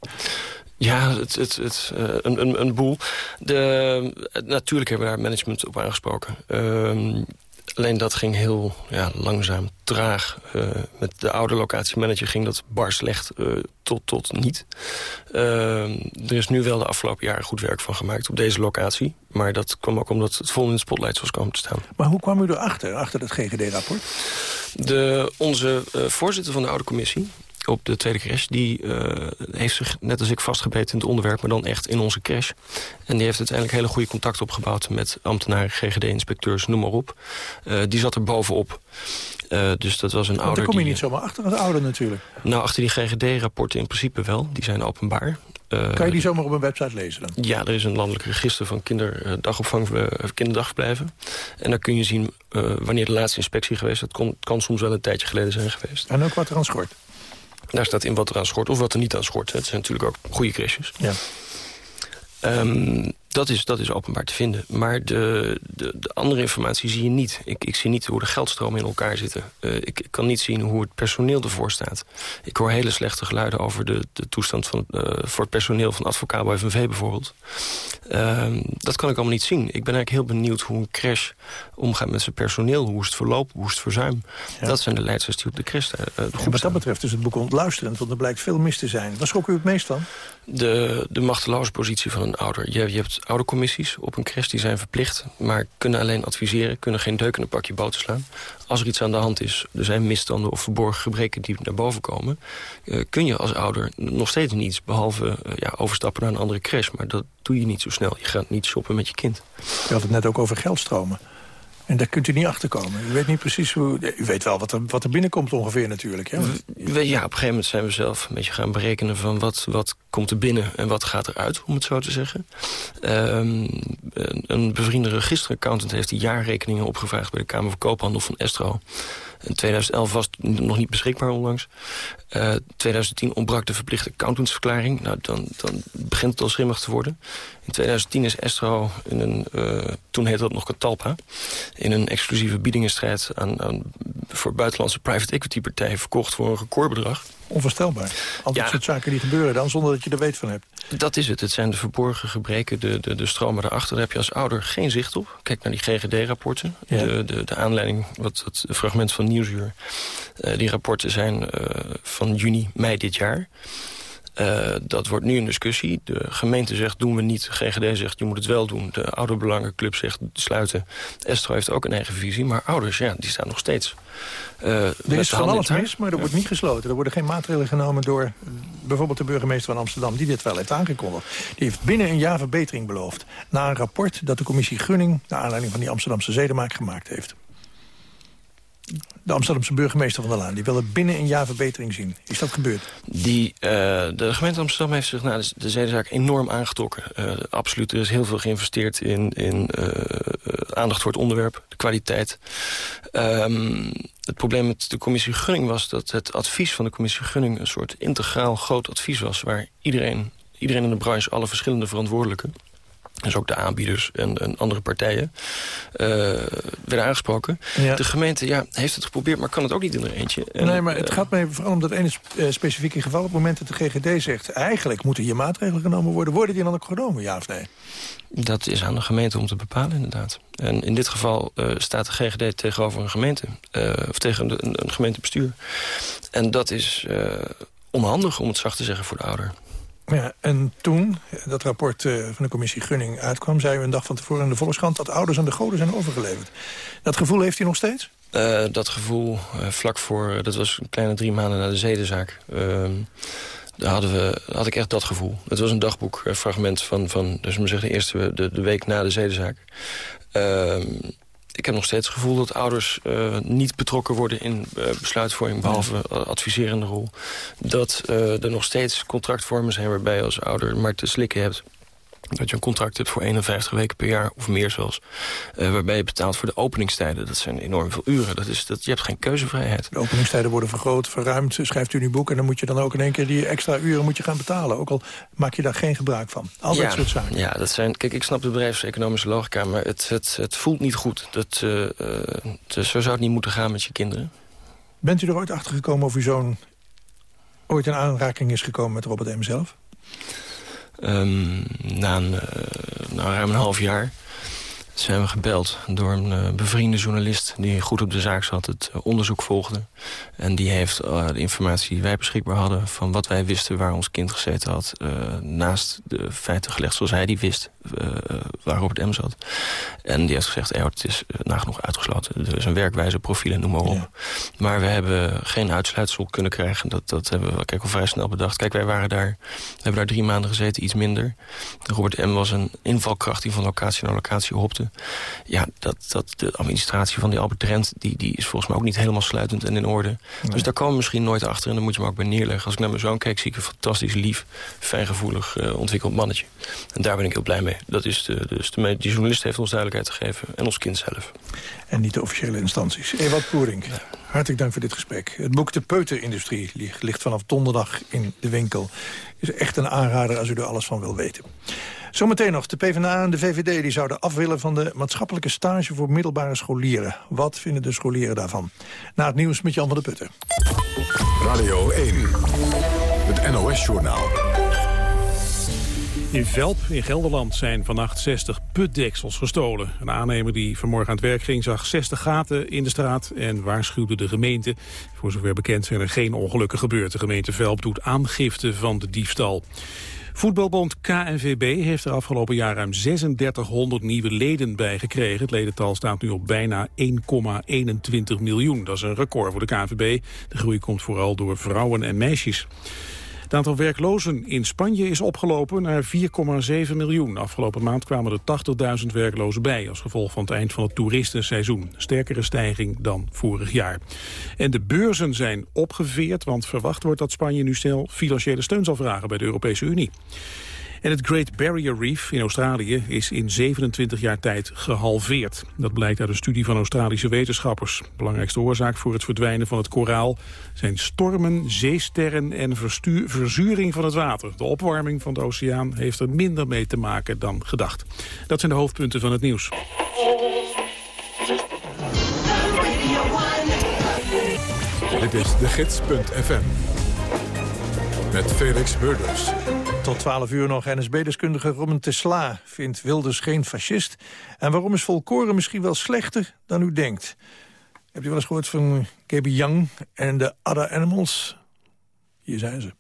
Ja, het, het, het, uh, een, een, een boel. De, natuurlijk hebben we daar management op aangesproken. Uh, Alleen dat ging heel ja, langzaam, traag. Uh, met de oude locatiemanager ging dat bar slecht uh, tot, tot niet. Uh, er is nu wel de afgelopen jaren goed werk van gemaakt op deze locatie. Maar dat kwam ook omdat het vol in de spotlight was komen te staan. Maar hoe kwam u erachter, achter dat GGD-rapport? Onze voorzitter van de oude commissie, op de tweede crash... die uh, heeft zich net als ik vastgebeten in het onderwerp... maar dan echt in onze crash. En die heeft uiteindelijk hele goede contacten opgebouwd... met ambtenaren, GGD-inspecteurs, noem maar op. Uh, die zat er bovenop. Uh, dus dat was een ouder... Daar kom je die, niet zomaar achter als ouder natuurlijk. Nou, achter die GGD-rapporten in principe wel. Die zijn openbaar. Uh, kan je die zomaar op een website lezen dan? Ja, er is een landelijk register van kinderdagopvang, uh, kinderdagverblijven. En daar kun je zien uh, wanneer de laatste inspectie geweest is. Dat kon, kan soms wel een tijdje geleden zijn geweest. En ook wat er aan schort? Daar staat in wat er aan schort of wat er niet aan schort. Het zijn natuurlijk ook goede crashes. Ja. Um, Dat is, dat is openbaar te vinden. Maar de, de, de andere informatie zie je niet. Ik, ik zie niet hoe de geldstromen in elkaar zitten. Uh, ik, ik, kan niet zien hoe het personeel ervoor staat. Ik hoor hele slechte geluiden over de, de toestand van, uh, voor het personeel van Advocabo FNV bijvoorbeeld. Uh, dat kan ik allemaal niet zien. Ik ben eigenlijk heel benieuwd hoe een crash omgaat met zijn personeel. Hoe is het verloop, hoe is het verzuim. Ja. Dat zijn de leidsters die op de crash uh, ja, Wat dat betreft is het boek ontluisterend, want er blijkt veel mis te zijn. Waar schrok u het meest van? De, de machteloze positie van een ouder. Je, je hebt oudercommissies op een crash, die zijn verplicht... maar kunnen alleen adviseren, kunnen geen deuk in een pakje boter slaan. Als er iets aan de hand is, er zijn misstanden of verborgen gebreken die naar boven komen... Uh, kun je als ouder nog steeds niets, behalve uh, ja, overstappen naar een andere crash. Maar dat doe je niet zo snel. Je gaat niet shoppen met je kind. Je had het net ook over geldstromen. En daar kunt u niet achter komen. U weet niet precies hoe... U weet wel wat er, wat er binnenkomt ongeveer natuurlijk. Hè? Ja, op een gegeven moment zijn we zelf een beetje gaan berekenen... van wat, wat komt er binnen en wat gaat eruit, om het zo te zeggen. Um, een bevriende registeraccountant heeft die jaarrekeningen opgevraagd... bij de Kamer van Koophandel van Estro. In 2011 was het nog niet beschikbaar onlangs. Uh, 2010 ontbrak de verplichte accountantsverklaring. Nou, dan, dan begint het al schimmig te worden. In 2010 is Estro, in een, uh, toen heette dat nog Catalpa... in een exclusieve biedingenstrijd aan, aan, voor buitenlandse private equity partijen... verkocht voor een recordbedrag. Onvoorstelbaar. Al dat ja. soort zaken die gebeuren dan zonder dat je er weet van hebt. Dat is het. Het zijn de verborgen gebreken, de, de, de stromen daarachter. Daar heb je als ouder geen zicht op. Kijk naar die GGD-rapporten. Ja. De, de, de aanleiding, wat, het fragment van Nieuwsuur. Uh, die rapporten zijn uh, van juni, mei dit jaar. Uh, dat wordt nu een discussie. De gemeente zegt doen we niet. GGD zegt je moet het wel doen. De ouderbelangenclub zegt sluiten. Estro heeft ook een eigen visie. Maar ouders, ja, die staan nog steeds. Uh, er is van alles mis, maar er wordt niet gesloten. Er worden geen maatregelen genomen door bijvoorbeeld de burgemeester van Amsterdam... die dit wel heeft aangekondigd. Die heeft binnen een jaar verbetering beloofd. Na een rapport dat de commissie Gunning... naar aanleiding van die Amsterdamse zedemaak gemaakt heeft de Amsterdamse burgemeester van der Laan. Die willen binnen een jaar verbetering zien. Is dat gebeurd? Die, uh, de gemeente Amsterdam heeft zich na de, de zedenzaak enorm aangetrokken. Uh, absoluut, er is heel veel geïnvesteerd in, in uh, aandacht voor het onderwerp, de kwaliteit. Um, het probleem met de commissie Gunning was dat het advies van de commissie Gunning... een soort integraal groot advies was... waar iedereen, iedereen in de branche, alle verschillende verantwoordelijken dus ook de aanbieders en, en andere partijen, uh, werden aangesproken. Ja. De gemeente ja, heeft het geprobeerd, maar kan het ook niet in er eentje. En, nee, maar het uh, gaat mij vooral om dat ene specifieke geval. Op het moment dat de GGD zegt, eigenlijk moeten hier maatregelen genomen worden... worden die dan ook genomen, ja of nee? Dat is aan de gemeente om te bepalen, inderdaad. En in dit geval uh, staat de GGD tegenover een gemeente. of tegen een, een gemeentebestuur. En dat is onhandig, om het zacht te zeggen, voor de ouder. Ja, en toen dat rapport uh, van de commissie Gunning uitkwam... zei u een dag van tevoren in de Volkskrant... dat ouders aan de goden zijn overgeleverd. Dat gevoel heeft u nog steeds? Uh, dat gevoel uh, vlak voor... dat was een kleine drie maanden na de zedenzaak... Ehm, daar hadden we, had ik echt dat gevoel. Het was een dagboekfragment van, van dus maar zeggen, de eerste de, de week na de zedenzaak. Ik heb nog steeds het gevoel dat ouders uh, niet betrokken worden in uh, besluitvorming... behalve uh, adviserende rol. Dat er nog steeds contractvormen zijn waarbij je als ouder maar te slikken hebt dat je een contract hebt voor 51 weken per jaar, of meer zelfs. Uh, waarbij je betaalt voor de openingstijden. Dat zijn enorm veel uren. Dat is, dat, je hebt geen keuzevrijheid. De openingstijden worden vergroot, verruimd, schrijft u in uw boek... en dan moet je dan ook in één keer die extra uren moet je gaan betalen. Ook al maak je daar geen gebruik van. Al dat ja, soort zaken. Ja, dat zijn, kijk, ik snap de bedrijfseconomische logica... maar het, het, het voelt niet goed. Dat, uh, uh, zo zou het niet moeten gaan met je kinderen. Bent u er ooit achter gekomen of uw zoon ooit in aanraking is gekomen met Robert M. zelf? Um, na, een, uh, na ruim een half jaar zijn we gebeld door een uh, bevriende journalist... die goed op de zaak zat, het uh, onderzoek volgde. En die heeft de informatie die wij beschikbaar hadden... van wat wij wisten waar ons kind gezeten had... naast de feiten gelegd zoals hij die wist waar Robert M. zat. En die heeft gezegd, hey, het is nagenoeg uitgesloten. Er is een werkwijze, profielen, noem maar op. Ja. Maar we hebben geen uitsluitsel kunnen krijgen. Dat, dat hebben we kijk, al vrij snel bedacht. Kijk, wij waren daar, we hebben daar drie maanden gezeten, iets minder. Robert M. was een invalkracht die van locatie naar locatie hopte. Ja, dat, dat, de administratie van die Albert Trent... Die, die is volgens mij ook niet helemaal sluitend en in orde. Nee. Dus daar komen we misschien nooit achter en dan moet je me ook bij neerleggen. Als ik naar mijn zoon kijk, zie ik een fantastisch lief, fijngevoelig uh, ontwikkeld mannetje. En daar ben ik heel blij mee. Dat is de, dus de, die journalist heeft ons duidelijkheid gegeven en ons kind zelf. En niet de officiële instanties. Ewald Poering. Ja. Hartelijk dank voor dit gesprek. Het boek De Peuterindustrie ligt, ligt vanaf donderdag in de winkel. Is echt een aanrader als u er alles van wil weten. Zometeen nog, de PvdA en de VVD die zouden af willen van de maatschappelijke stage voor middelbare scholieren. Wat vinden de scholieren daarvan? Na het nieuws met Jan van der Putten. Radio 1, het NOS-journaal. In Velp in Gelderland zijn vannacht 60 putdeksels gestolen. Een aannemer die vanmorgen aan het werk ging zag 60 gaten in de straat en waarschuwde de gemeente. Voor zover bekend zijn er geen ongelukken gebeurd. De gemeente Velp doet aangifte van de diefstal. Voetbalbond KNVB heeft er afgelopen jaar ruim 3600 nieuwe leden bij gekregen. Het ledental staat nu op bijna 1,21 miljoen. Dat is een record voor de KNVB. De groei komt vooral door vrouwen en meisjes. Het aantal werklozen in Spanje is opgelopen naar 4,7 miljoen. Afgelopen maand kwamen er 80.000 werklozen bij... als gevolg van het eind van het toeristenseizoen. Sterkere stijging dan vorig jaar. En de beurzen zijn opgeveerd, want verwacht wordt dat Spanje nu snel financiële steun zal vragen bij de Europese Unie. En het Great Barrier Reef in Australië is in 27 jaar tijd gehalveerd. Dat blijkt uit een studie van Australische wetenschappers. Belangrijkste oorzaak voor het verdwijnen van het koraal zijn stormen, zeesterren en verzuring van het water. De opwarming van de oceaan heeft er minder mee te maken dan gedacht. Dat zijn de hoofdpunten van het nieuws. Dit is de gids.fm. Met Felix Murders. Tot 12 uur nog NSB-deskundige Robin Tesla vindt Wilders geen fascist. En waarom is volkoren misschien wel slechter dan u denkt? Hebt u wel eens gehoord van Gaby Young en de Other Animals? Hier zijn ze.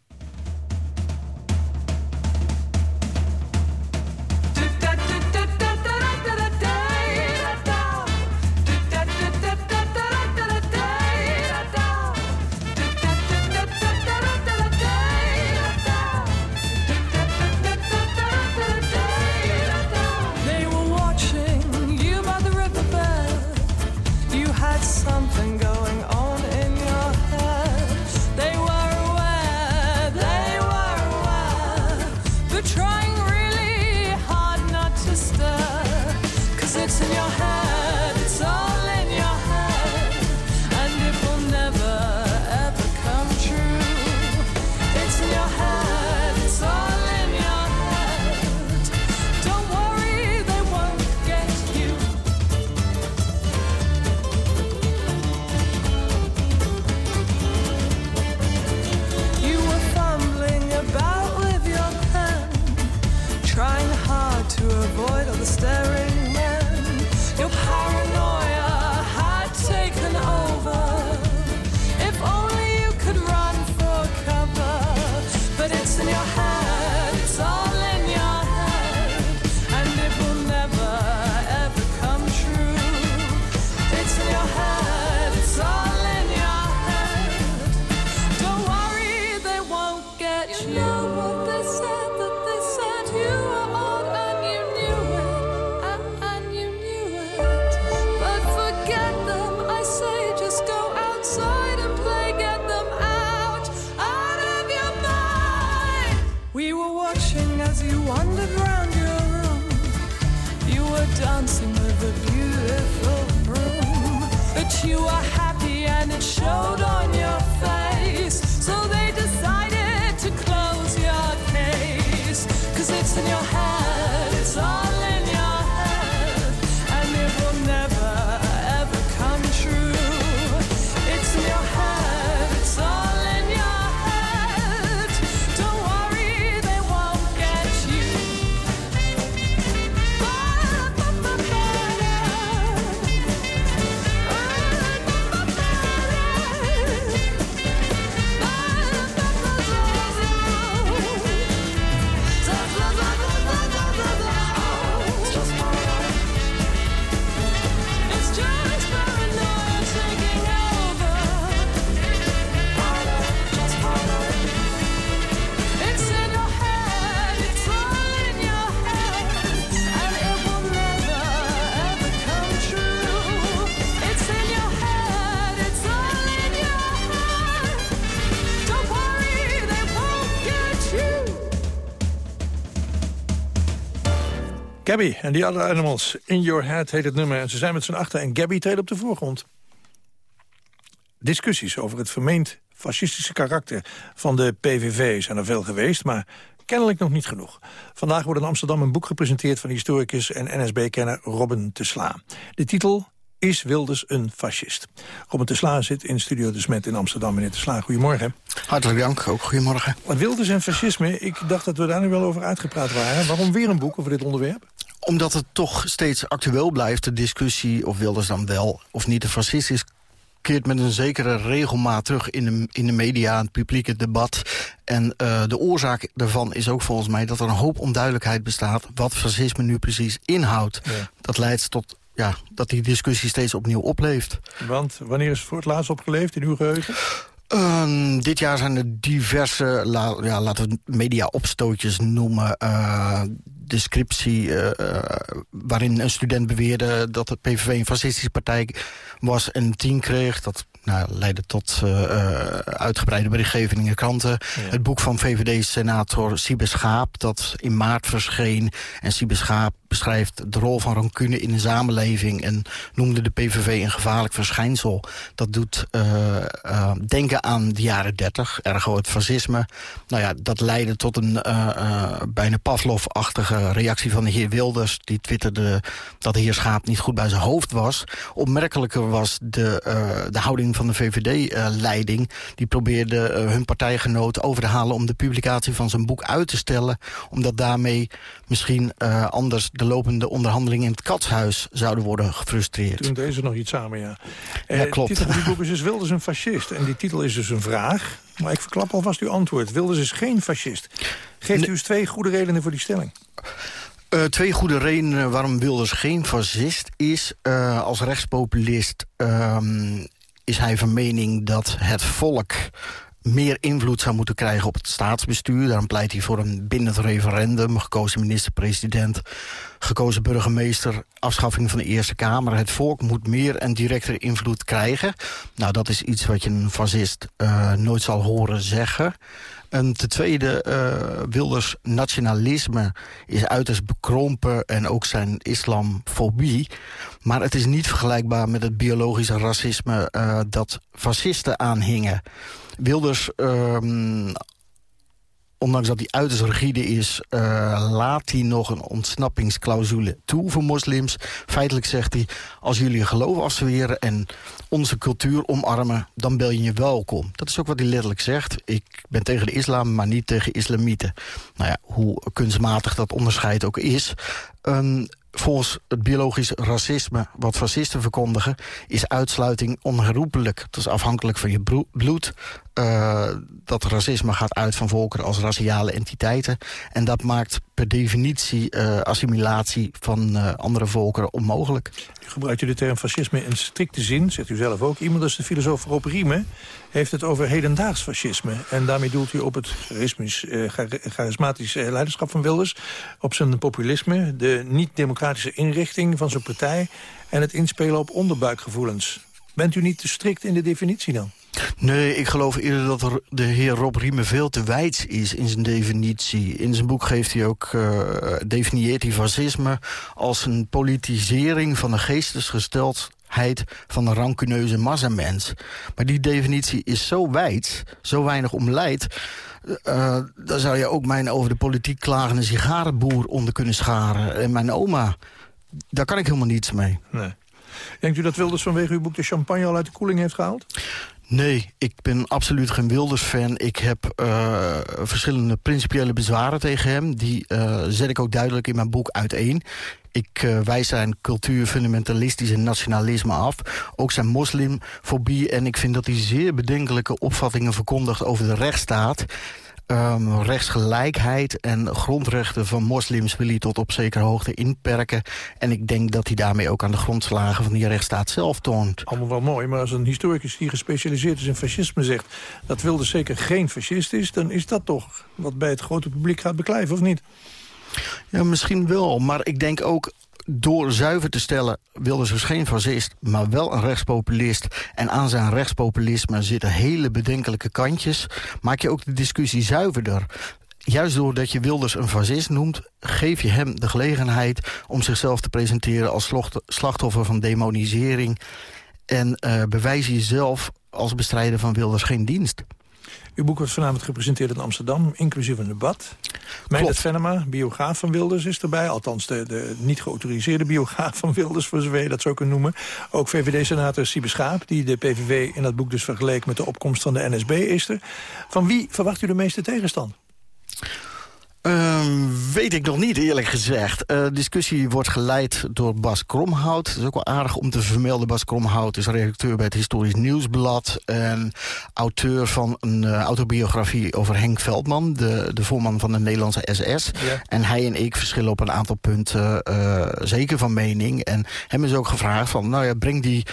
Gabby en The Other Animals. In Your Head heet het nummer. En ze zijn met z'n achter en Gabby treedt op de voorgrond. Discussies over het vermeend fascistische karakter van de PVV zijn er veel geweest... maar kennelijk nog niet genoeg. Vandaag wordt in Amsterdam een boek gepresenteerd... van historicus en NSB-kenner Robin te Sla. De titel is Wilders een fascist? Robin te Sla zit in Studio de Smet in Amsterdam. Meneer te Sla, goedemorgen. Hartelijk dank, ook goedemorgen. Wat Wilders en fascisme, ik dacht dat we daar nu wel over uitgepraat waren. Waarom weer een boek over dit onderwerp? Omdat het toch steeds actueel blijft, de discussie... of Wilders dan wel of niet een fascist is keert met een zekere regelmaat terug in de, in de media, het publieke debat. En uh, de oorzaak daarvan is ook volgens mij dat er een hoop onduidelijkheid bestaat... wat fascisme nu precies inhoudt. Ja. Dat leidt tot ja, dat die discussie steeds opnieuw opleeft. Want wanneer is het voor het laatst opgeleefd in uw geheugen? Uh, dit jaar zijn er diverse, la, ja, laten we het media-opstootjes noemen... Uh, descriptie uh, waarin een student beweerde dat de PVV een fascistische partij was en een tien kreeg. Dat nou, leidde tot uh, uitgebreide berichtgeving in de kranten. Ja. Het boek van VVD-senator Siebe Schaap, dat in maart verscheen. En Siebe Schaap beschrijft de rol van rancune in de samenleving... en noemde de PVV een gevaarlijk verschijnsel. Dat doet uh, uh, denken aan de jaren dertig, ergo het fascisme. Nou ja, dat leidde tot een bijna Pavlov-achtige reactie van de heer Wilders... die twitterde dat de heer Schaap niet goed bij zijn hoofd was. Opmerkelijker was de, de houding van de VVD-leiding. die probeerde hun partijgenoot over te halen... om de publicatie van zijn boek uit te stellen... omdat daarmee misschien anders de lopende onderhandelingen in het katshuis zouden worden gefrustreerd. Toen deze nog iets samen, ja. Ja, uh, klopt. De titel van die boek is dus Wilders een fascist. En die titel is dus een vraag. Maar ik verklap alvast uw antwoord. Wilders is geen fascist. Geeft u eens twee goede redenen voor die stelling. Uh, twee goede redenen waarom Wilders geen fascist is. Uh, als rechtspopulist um, is hij van mening dat het volk meer invloed zou moeten krijgen op het staatsbestuur. Daarom pleit hij voor een bindend referendum, gekozen minister-president, gekozen burgemeester, afschaffing van de Eerste Kamer. Het volk moet meer en directer invloed krijgen. Nou, dat is iets wat je een fascist uh, nooit zal horen zeggen. En ten tweede, uh, Wilders nationalisme is uiterst bekrompen... en ook zijn islamfobie. Maar het is niet vergelijkbaar met het biologische racisme... Uh, dat fascisten aanhingen. Wilders, um, ondanks dat hij uiterst rigide is... Uh, laat hij nog een ontsnappingsclausule toe voor moslims. Feitelijk zegt hij, als jullie geloof afzweren... en onze cultuur omarmen, dan ben je welkom. Dat is ook wat hij letterlijk zegt. Ik ben tegen de islam, maar niet tegen islamieten. Nou ja, hoe kunstmatig dat onderscheid ook is... Um, Volgens het biologisch racisme, wat fascisten verkondigen... is uitsluiting onherroepelijk. Dat is afhankelijk van je bloed. Uh, dat racisme gaat uit van volkeren als raciale entiteiten. En dat maakt per definitie uh, assimilatie van uh, andere volkeren onmogelijk. Gebruikt u de term fascisme in strikte zin, zegt u zelf ook. Iemand als de filosoof Rob Riemen heeft het over hedendaags fascisme. En daarmee doelt u op het charismatisch leiderschap van Wilders... op zijn populisme, de niet-democratische inrichting van zijn partij... en het inspelen op onderbuikgevoelens. Bent u niet te strikt in de definitie dan? Nee, ik geloof eerder dat de heer Rob Riemen veel te wijds is in zijn definitie. In zijn boek geeft hij ook, uh, definieert hij fascisme als een politisering van de geestesgesteldheid van een rancuneuze massamens. Maar die definitie is zo wijd, zo weinig omleid... Uh, daar zou je ook mijn over de politiek klagende sigarenboer onder kunnen scharen. En mijn oma, daar kan ik helemaal niets mee. Nee. Denkt u dat Wilders vanwege uw boek de champagne al uit de koeling heeft gehaald? Nee, ik ben absoluut geen Wilders-fan. Ik heb uh, verschillende principiële bezwaren tegen hem. Die uh, zet ik ook duidelijk in mijn boek uiteen. Ik uh, wijs zijn cultuur, fundamentalistische nationalisme af. Ook zijn moslimfobie. En ik vind dat hij zeer bedenkelijke opvattingen verkondigt over de rechtsstaat. Um, rechtsgelijkheid en grondrechten van moslims wil hij tot op zekere hoogte inperken. En ik denk dat hij daarmee ook aan de grondslagen van die rechtsstaat zelf toont. Allemaal wel mooi, maar als een historicus die gespecialiseerd is in fascisme zegt... dat Wilders zeker geen fascist is, dan is dat toch wat bij het grote publiek gaat beklijven, of niet? Ja, misschien wel, maar ik denk ook door zuiver te stellen Wilders dus geen fascist, maar wel een rechtspopulist. En aan zijn rechtspopulisme zitten hele bedenkelijke kantjes. Maak je ook de discussie zuiverder. Juist doordat je Wilders een fascist noemt... geef je hem de gelegenheid om zichzelf te presenteren... als slachtoffer van demonisering. En uh, bewijs jezelf als bestrijder van Wilders geen dienst. Uw boek wordt vanavond gepresenteerd in Amsterdam, inclusief een debat. Meindert Venema, biograaf van Wilders, is erbij. Althans, de, de niet geautoriseerde biograaf van Wilders, voor zover je dat zo kunt noemen. Ook VVD-senator Siebe Schaap, die de PVV in dat boek dus vergeleek met de opkomst van de NSB, is er. Van wie verwacht u de meeste tegenstand? Ehm, weet ik nog niet, eerlijk gezegd. Eh, De discussie wordt geleid door Bas Kromhout. Het is ook wel aardig om te vermelden. Bas Kromhout is redacteur bij het Historisch Nieuwsblad... en auteur van een eh, autobiografie over Henk Veldman... De, de voorman van de Nederlandse SS. Ja. En hij en ik verschillen op een aantal punten eh, zeker van mening. En hem is ook gevraagd van, nou ja, breng die...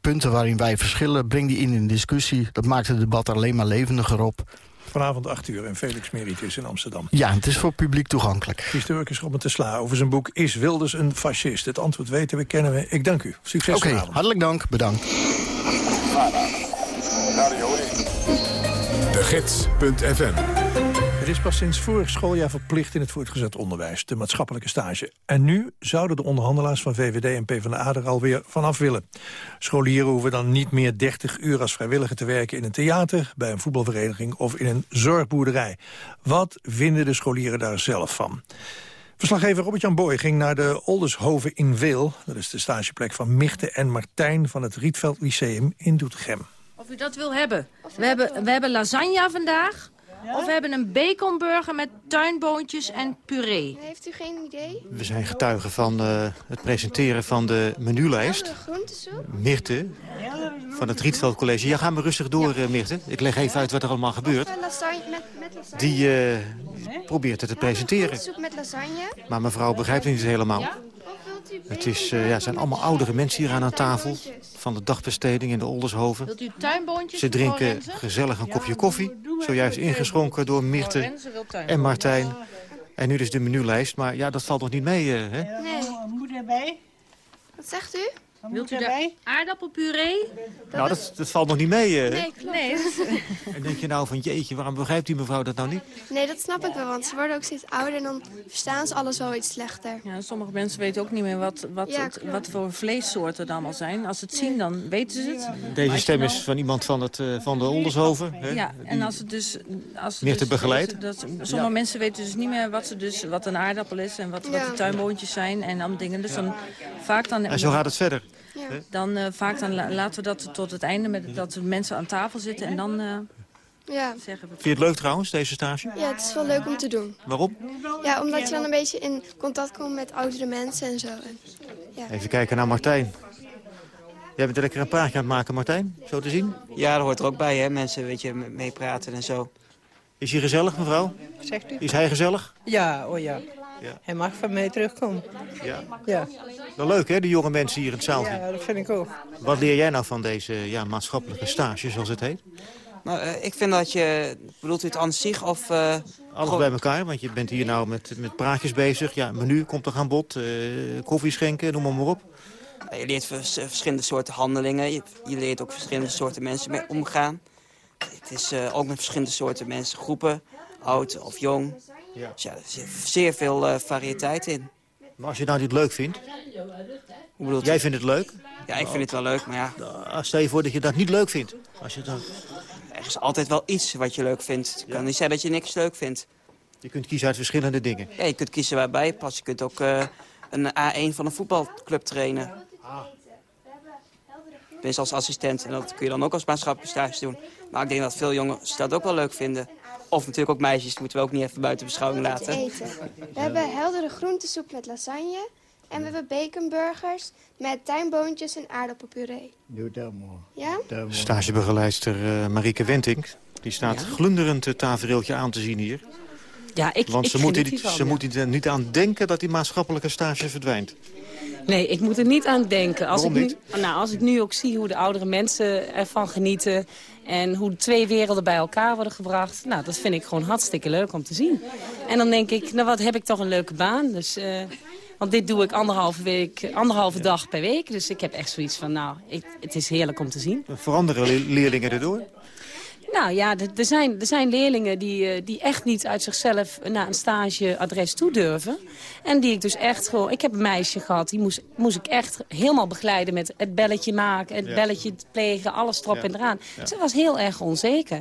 punten waarin wij verschillen, breng die in een discussie. Dat maakt het debat alleen maar levendiger op. Vanavond 8 uur in Felix Meritus in Amsterdam. Ja, het is voor publiek toegankelijk. Historicus Robert de Sla over zijn boek Is Wilders een fascist? Het antwoord weten we, kennen we. Ik dank u. Succes Oké, vanavond. hartelijk dank. Bedankt. De Gids.fm is pas sinds vorig schooljaar verplicht in het voortgezet onderwijs, de maatschappelijke stage. En nu zouden de onderhandelaars van VVD en PvdA er alweer vanaf willen. Scholieren hoeven dan niet meer 30 uur als vrijwilliger te werken in een theater, bij een voetbalvereniging of in een zorgboerderij. Wat vinden de scholieren daar zelf van? Verslaggever Robert-Jan Boy ging naar de Oldershoven in Weel. Dat is de stageplek van Michte en Martijn van het Rietveld Lyceum in Doetinchem. Of u dat wil hebben. We hebben, we hebben lasagne vandaag. Of we hebben een baconburger met tuinboontjes en puree. Heeft u geen idee? We zijn getuigen van eh, het presenteren van de menulijst. Mirte van het Rietveld College. Ja, ga maar rustig door, eh, Mirte. Ik leg even uit wat er allemaal gebeurt. Of, eh, lasagne met, met lasagne? Die eh, probeert het te presenteren. Groentesoep met lasagne? Maar mevrouw begrijpt het niet helemaal. Het is, eh, ja, zijn allemaal oudere mensen hier aan aan tafel. Van de dagbesteding in de Oldershoven. Wilt u tuinboontjes? Ze drinken gezellig een kopje koffie. Zojuist ingeschonken door Mirte en Martijn. En nu dus de menulijst. Maar ja, dat valt nog niet mee, eh, hè? Nee. Moet erbij? Wat zegt u? Wilt u de aardappelpuree? Nou, dat, dat valt nog niet mee, eh, hè? Nee, klopt. Nee. En denk je nou van, jeetje, waarom begrijpt die mevrouw dat nou niet? Nee, dat snap ik wel, want ze worden ook steeds ouder en dan verstaan ze alles wel iets slechter. Ja, sommige mensen weten ook niet meer wat, wat, Ja, het- wat voor vleessoorten er allemaal zijn. Als ze het zien, dan weten ze het. Deze stem nou- is van iemand van, het, eh, van de Oldershoven. Hè? Ja, en als het dus... Als Meer te dus begeleid? weten Dat, sommige Ja. mensen weten dus niet meer wat, ze dus, wat een aardappel is... en wat, wat de tuinboontjes zijn en allemaal dingen. Dus dan vaak dan... En zo gaat het verder. Dan eh, vaak dan la- laten we dat tot het einde, met, dat de mensen aan tafel zitten... en dan eh, Ja. zeggen we... Vind je het leuk trouwens, deze stage? Ja, het is wel leuk om te doen. Waarom? Ja, omdat je dan een beetje in contact komt met oudere mensen en zo. En, ja. Even kijken naar Martijn. Jij bent er lekker een praatje aan het maken, Martijn? Zo te zien? Ja, dat hoort er ook bij, hè. Mensen weet je, meepraten en zo. Is hij gezellig, mevrouw? Zegt u? Is hij gezellig? Ja, oh ja. Ja. Hij mag van mij terugkomen. Ja. Ja. Wel leuk, hè, de jonge mensen hier in het zaaltje. ja, dat vind ik ook. Wat leer jij nou van deze ja, maatschappelijke stage, zoals het heet? Nou, eh, ik vind dat je... Bedoelt u het aan zich of... eh, Alles gewoon- bij elkaar, want je bent hier nou met, met praatjes bezig. Ja, menu komt er aan bod, eh, koffie schenken, noem maar, maar op. Je leert vers- verschillende soorten handelingen. Je, je leert ook verschillende soorten mensen mee omgaan. Het is eh, ook met verschillende soorten mensen, groepen, oud of jong. Ja. Dus ja, er zit zeer veel eh, variëteit in. Maar als je het nou niet leuk vindt, Hoe bedoelt jij u? vindt het leuk? Ja, ik vind het wel leuk, maar ja, Ah, Stel je voor dat je dat niet leuk vindt. Als je dan... er is altijd wel iets wat je leuk vindt. Het kan niet zijn dat je niks leuk vindt. Je kunt kiezen uit verschillende dingen. Ja, je kunt kiezen waarbij je past. Je kunt ook eh, een A1 van een voetbalclub trainen. Tenminste als assistent. En dat kun je dan ook als maatschappelijke stage doen. Maar ik denk dat veel jongens dat ook wel leuk vinden. Of natuurlijk ook meisjes, die moeten we ook niet even buiten beschouwing Te laten. eten. We hebben heldere groentesoep met lasagne. En we hebben baconburgers met tuinboontjes en aardappelpuree. Doe dat maar. Ja? Stagebegeleidster eh Marieke Wentink. Die staat glunderend het tafereeltje aan te zien hier. Ja, ik, Want ik ze, moet, er, hiervan, ze moet er niet aan denken dat die maatschappelijke stage verdwijnt. Nee, ik moet er niet aan denken. Als Waarom ik nu, nou, als ik nu ook zie hoe de oudere mensen ervan genieten... en hoe de twee werelden bij elkaar worden gebracht... nou, dat vind ik gewoon hartstikke leuk om te zien. En dan denk ik, nou wat heb ik toch een leuke baan. Dus, eh, want dit doe ik anderhalve, week, anderhalve dag per week. Dus ik heb echt zoiets van, nou, ik, het is heerlijk om te zien. Veranderen le- leerlingen erdoor? Nou ja, er zijn, er zijn leerlingen die, eh, die echt niet uit zichzelf naar een stageadres toe durven. En die ik dus echt gewoon... Ik heb een meisje gehad, die moest, moest ik echt helemaal begeleiden... met het belletje maken, het Ja. belletje plegen, alles erop Ja. en eraan. Ja. Ze was heel erg onzeker.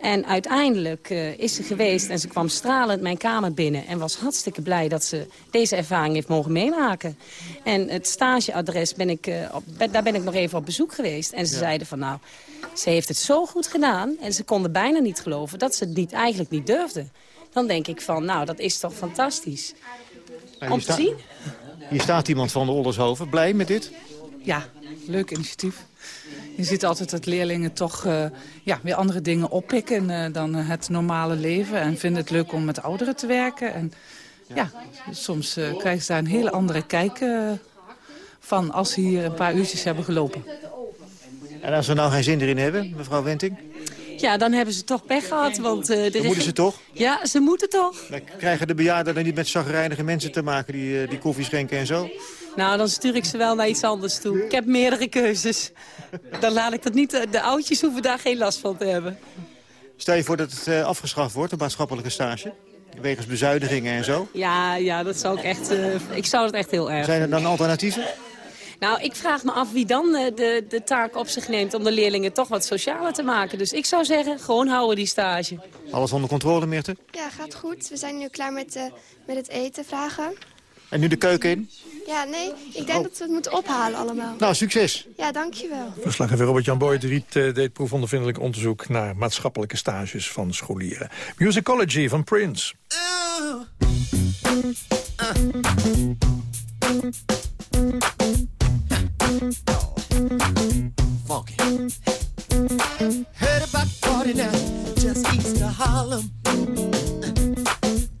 En uiteindelijk eh, is ze geweest en ze kwam stralend mijn kamer binnen... en was hartstikke blij dat ze deze ervaring heeft mogen meemaken. En het stageadres, ben ik, eh, op, daar ben ik nog even op bezoek geweest. En ze zeiden van nou, ze heeft het zo goed gedaan... en ze konden bijna niet geloven dat ze het niet, eigenlijk niet durfde. Dan denk ik van, nou, dat is toch fantastisch. Om te zien? Hier staat iemand van de Oldershoven. Blij met dit? Ja, leuk initiatief. Je ziet altijd dat leerlingen toch eh, ja, weer andere dingen oppikken eh, dan het normale leven. En vinden het leuk om met ouderen te werken. En ja, soms eh, krijgen ze daar een hele andere kijk eh, van als ze hier een paar uurtjes hebben gelopen. En als we nou geen zin erin hebben, mevrouw Wenting? Ja, dan hebben ze toch pech gehad. Want, Dan moeten ze toch? Ja, ze moeten toch. Dan krijgen de bejaarden dan niet met zagrijnige mensen te maken... die, eh, die koffie schenken en zo? Nou, dan stuur ik ze wel naar iets anders toe. Ik heb meerdere keuzes. Dan laat ik dat niet... eh, De oudjes hoeven daar geen last van te hebben. Stel je voor dat het afgeschaft wordt, de maatschappelijke stage? Wegens bezuinigingen en zo. Ja, ja, dat zou ik echt... ik zou het echt heel erg Zijn er dan alternatieven? Nou, ik vraag me af wie dan eh, de, de taak op zich neemt... om de leerlingen toch wat socialer te maken. Dus ik zou zeggen, gewoon houden die stage. Alles onder controle, Meerte? Ja, gaat goed. We zijn nu klaar met, eh, met het eten vragen. En nu de keuken in? Ja, nee, ik denk dat we het moeten ophalen allemaal. Nou, succes. Ja, dankjewel. Verslaggever Robert-Jan Boyd eh, deed proefondervindelijk onderzoek... naar maatschappelijke stages van scholieren. Musicology van Prince. Funky. Heard about party now, just east of Harlem.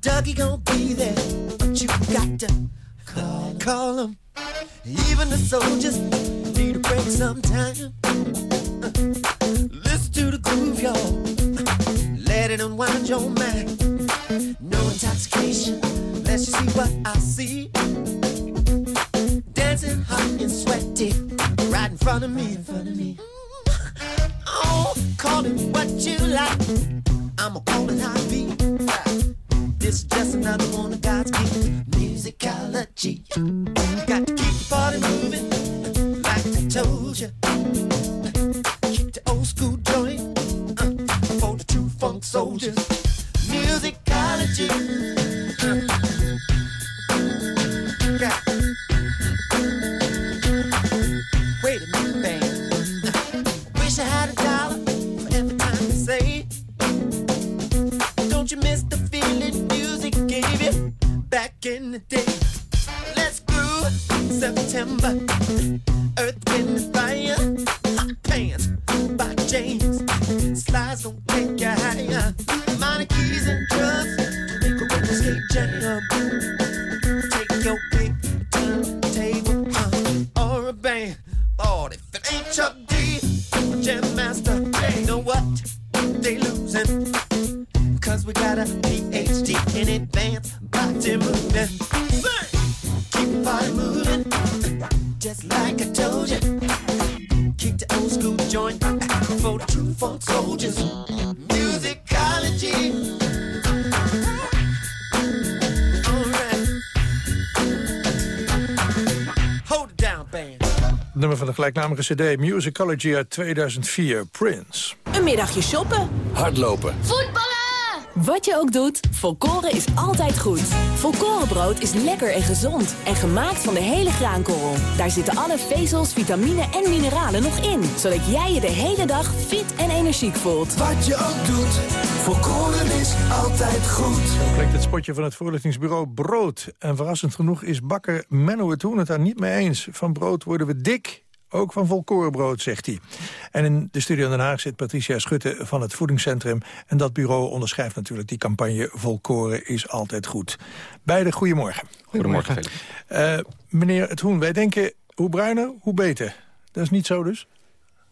Dougie gonna be there, but you got to call, call him. Even the soldiers need a break sometime. Listen to the groove, y'all. Let it unwind your mind. No intoxication, let's just see what I see. Dancing hot and sweaty, right in front of me, in front of me. Oh, call it what you like. I'ma call it how it be. This is just another one of God's gift, musicology. Got to keep the party moving, like I told you. Keep the old school joint uh, for the true funk soldiers. Musicology. The day? Gelijknamige cd Musicology uit 2004, Prince. Een middagje shoppen. Hardlopen. Voetballen! Wat je ook doet, volkoren is altijd goed. Volkorenbrood is lekker en gezond en gemaakt van de hele graankorrel. Daar zitten alle vezels, vitamine en mineralen nog in. Zodat jij je de hele dag fit en energiek voelt. Wat je ook doet, volkoren is altijd goed. Zo klinkt het spotje van het voorlichtingsbureau Brood. En verrassend genoeg is bakker Menno het Hoen het daar niet mee eens. Van brood worden we dik, ook van volkorenbrood, zegt hij. En in de studio in Den Haag zit Patricia Schutte van het Voedingscentrum. En dat bureau onderschrijft natuurlijk die campagne Volkoren is altijd goed. Beide goedemorgen. Goedemorgen, Eh, meneer het Hoen, wij denken hoe bruiner, hoe beter. Dat is niet zo dus?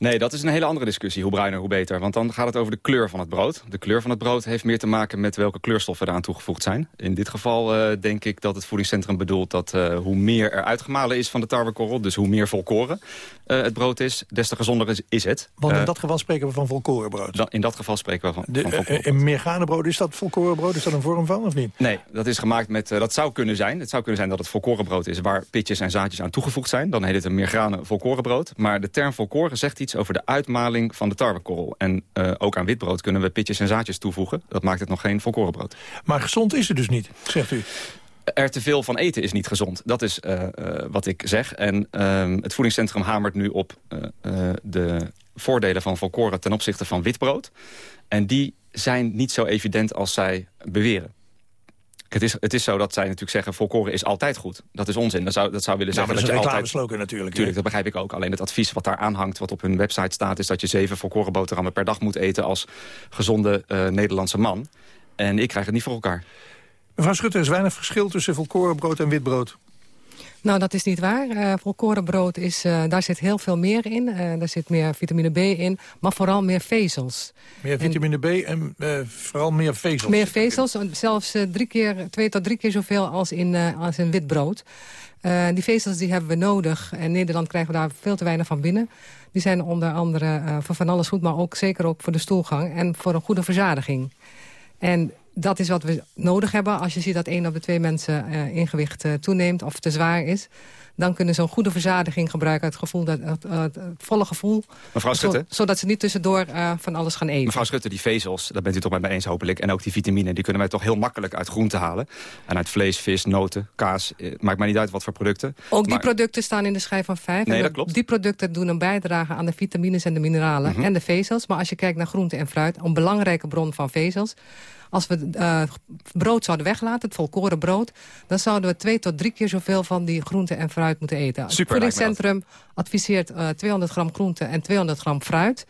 Nee, dat is een hele andere discussie, hoe bruiner, hoe beter. Want dan gaat het over de kleur van het brood. De kleur van het brood heeft meer te maken met welke kleurstoffen eraan toegevoegd zijn. In dit geval eh, denk ik dat het voedingscentrum bedoelt dat eh, hoe meer er uitgemalen is van de tarwekorrel, dus hoe meer volkoren, eh, het brood is, des te gezonder is, is het. Want in Eh, dat geval spreken we van volkorenbrood. in dat geval spreken we van, De, van eh, meerganebrood, is dat volkorenbrood? Is dat een vorm van of niet? Nee, dat is gemaakt met. dat zou kunnen zijn. Het zou kunnen zijn dat het volkorenbrood is waar pitjes en zaadjes aan toegevoegd zijn. Dan heet het een meergranen volkorenbrood. Maar de term volkoren zegt iets over de uitmaling van de tarwekorrel. En ook aan witbrood kunnen we pitjes en zaadjes toevoegen. Dat maakt het nog geen volkorenbrood. Maar gezond is het dus niet, zegt u. Er te veel van eten is niet gezond. Dat is eh, eh, wat ik zeg. En ehm, het voedingscentrum hamert nu op eh, de voordelen van volkoren ten opzichte van witbrood. En die zijn niet zo evident als zij beweren. Het is, het is zo dat zij natuurlijk zeggen... volkoren is altijd goed. Dat is onzin. Dat zou, dat zou willen Nou, zeggen dat is dat een je altijd... reclameslogan natuurlijk. Tuurlijk, dat begrijp ik ook. Alleen het advies wat daar aanhangt, wat op hun website staat... is dat je zeven volkoren boterhammen per dag moet eten... als gezonde Nederlandse man. En ik krijg het niet voor elkaar. Mevrouw Schutte, er is weinig verschil tussen volkorenbrood en witbrood. Nou, dat is niet waar. Eh volkorenbrood, is, eh, daar zit heel veel meer in. Eh daar zit meer vitamine B in, maar vooral meer vezels. Meer vitamine B en vooral meer vezels. Meer vezels, zelfs drie keer, twee tot drie keer zoveel als in, als in wit brood. Eh, die vezels die hebben we nodig. En in Nederland krijgen we daar veel te weinig van binnen. Die zijn onder andere voor van alles goed, maar ook zeker ook voor de stoelgang. En voor een goede verzadiging. En dat is wat we nodig hebben. Als je ziet dat één op de twee mensen eh, in gewicht eh, toeneemt of te zwaar is... dan kunnen ze een goede verzadiging gebruiken. Het, gevoel dat, het, het, het volle gevoel. Mevrouw Zo- Schutte? zodat ze niet tussendoor eh, van alles gaan eten. Mevrouw Schutte, die vezels, daar bent u toch met mij eens hopelijk. En ook die vitamine, die kunnen wij toch heel makkelijk uit groenten halen. En uit vlees, vis, noten, kaas. eh, Maakt mij niet uit wat voor producten. Ook die producten staan in de schijf van 5. Nee, dat klopt. Die producten doen een bijdrage aan de vitamines en de mineralen Mhm. en de vezels. Maar als je kijkt naar groente en fruit, een belangrijke bron van vezels. Als we eh, brood zouden weglaten, het volkoren brood... dan zouden we twee tot drie keer zoveel van die groente en fruit moeten eten. Het Super, dat. voedingscentrum adviseert eh, 200 gram groente en 200 gram fruit.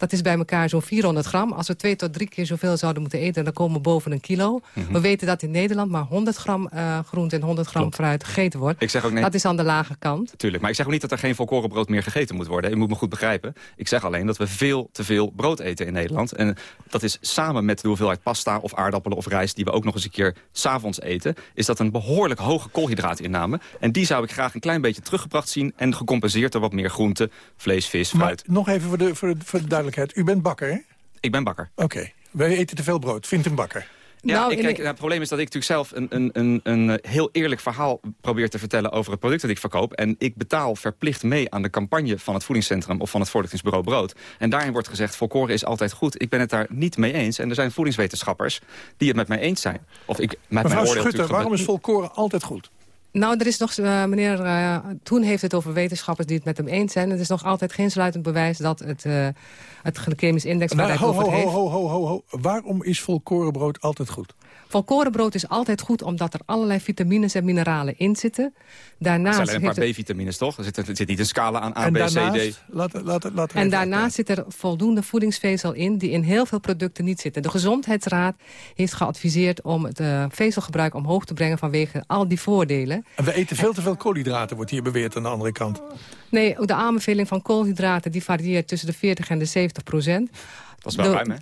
Dat is bij elkaar zo'n 400 gram. Als we twee tot drie keer zoveel zouden moeten eten... dan komen we boven een kilo. Mhm. We weten dat in Nederland maar 100 gram eh, groente en 100 gram fruit gegeten wordt. Ik zeg ook nee. Dat is aan de lage kant. Tuurlijk, maar ik zeg ook niet dat er geen volkorenbrood meer gegeten moet worden. Je moet me goed begrijpen. Ik zeg alleen dat we veel te veel brood eten in Nederland. En dat is samen met de hoeveelheid pasta of aardappelen of rijst... die we ook nog eens een keer s'avonds eten... is dat een behoorlijk hoge koolhydraatinname. En die zou ik graag een klein beetje teruggebracht zien... en gecompenseerd door wat meer groente, vlees, vis, Maar fruit. nog even voor de, voor, de, voor de duidelijkheid. U bent bakker, hè? Ik ben bakker. Oké. Wij eten te veel brood, vindt een bakker. Ja, Nou, ik, kijk, het probleem is dat ik natuurlijk zelf een, een, een, een eh, heel eerlijk verhaal probeer te vertellen over het product dat ik verkoop. En ik betaal verplicht mee aan de campagne van het voedingscentrum of van het voorlichtingsbureau Brood. En daarin wordt gezegd, volkoren is altijd goed. Ik ben het daar niet mee eens. En er zijn voedingswetenschappers die het met mij eens zijn. Of ik, met mijn Mevrouw oordeel Schutte, natuurlijk waarom is volkoren altijd goed? Nou, er is nog, eh, meneer eh, Toen heeft het over wetenschappers die het met hem eens zijn. Het is nog altijd geen sluitend bewijs dat het, eh het glycemisch index waar het ho, over ho, heeft... ho, ho, ho, ho. Waarom is volkorenbrood altijd goed? Volkorenbrood is altijd goed omdat er allerlei vitamines en mineralen in zitten. Het Daarnaast zijn alleen een paar B-vitamines, toch? Er zit, er zit niet een scala aan A, En B, C, D. daarnaast- Laat, laat, laat En daarnaast zit er voldoende voedingsvezel in... die in heel veel producten niet zitten. De Gezondheidsraad heeft geadviseerd om het vezelgebruik omhoog te brengen... vanwege al die voordelen. En we eten veel te veel koolhydraten, wordt hier beweerd aan de andere kant. Nee, de aanbeveling van koolhydraten die varieert tussen de 40 en de 70 procent. Dat is wel De- ruim, hè?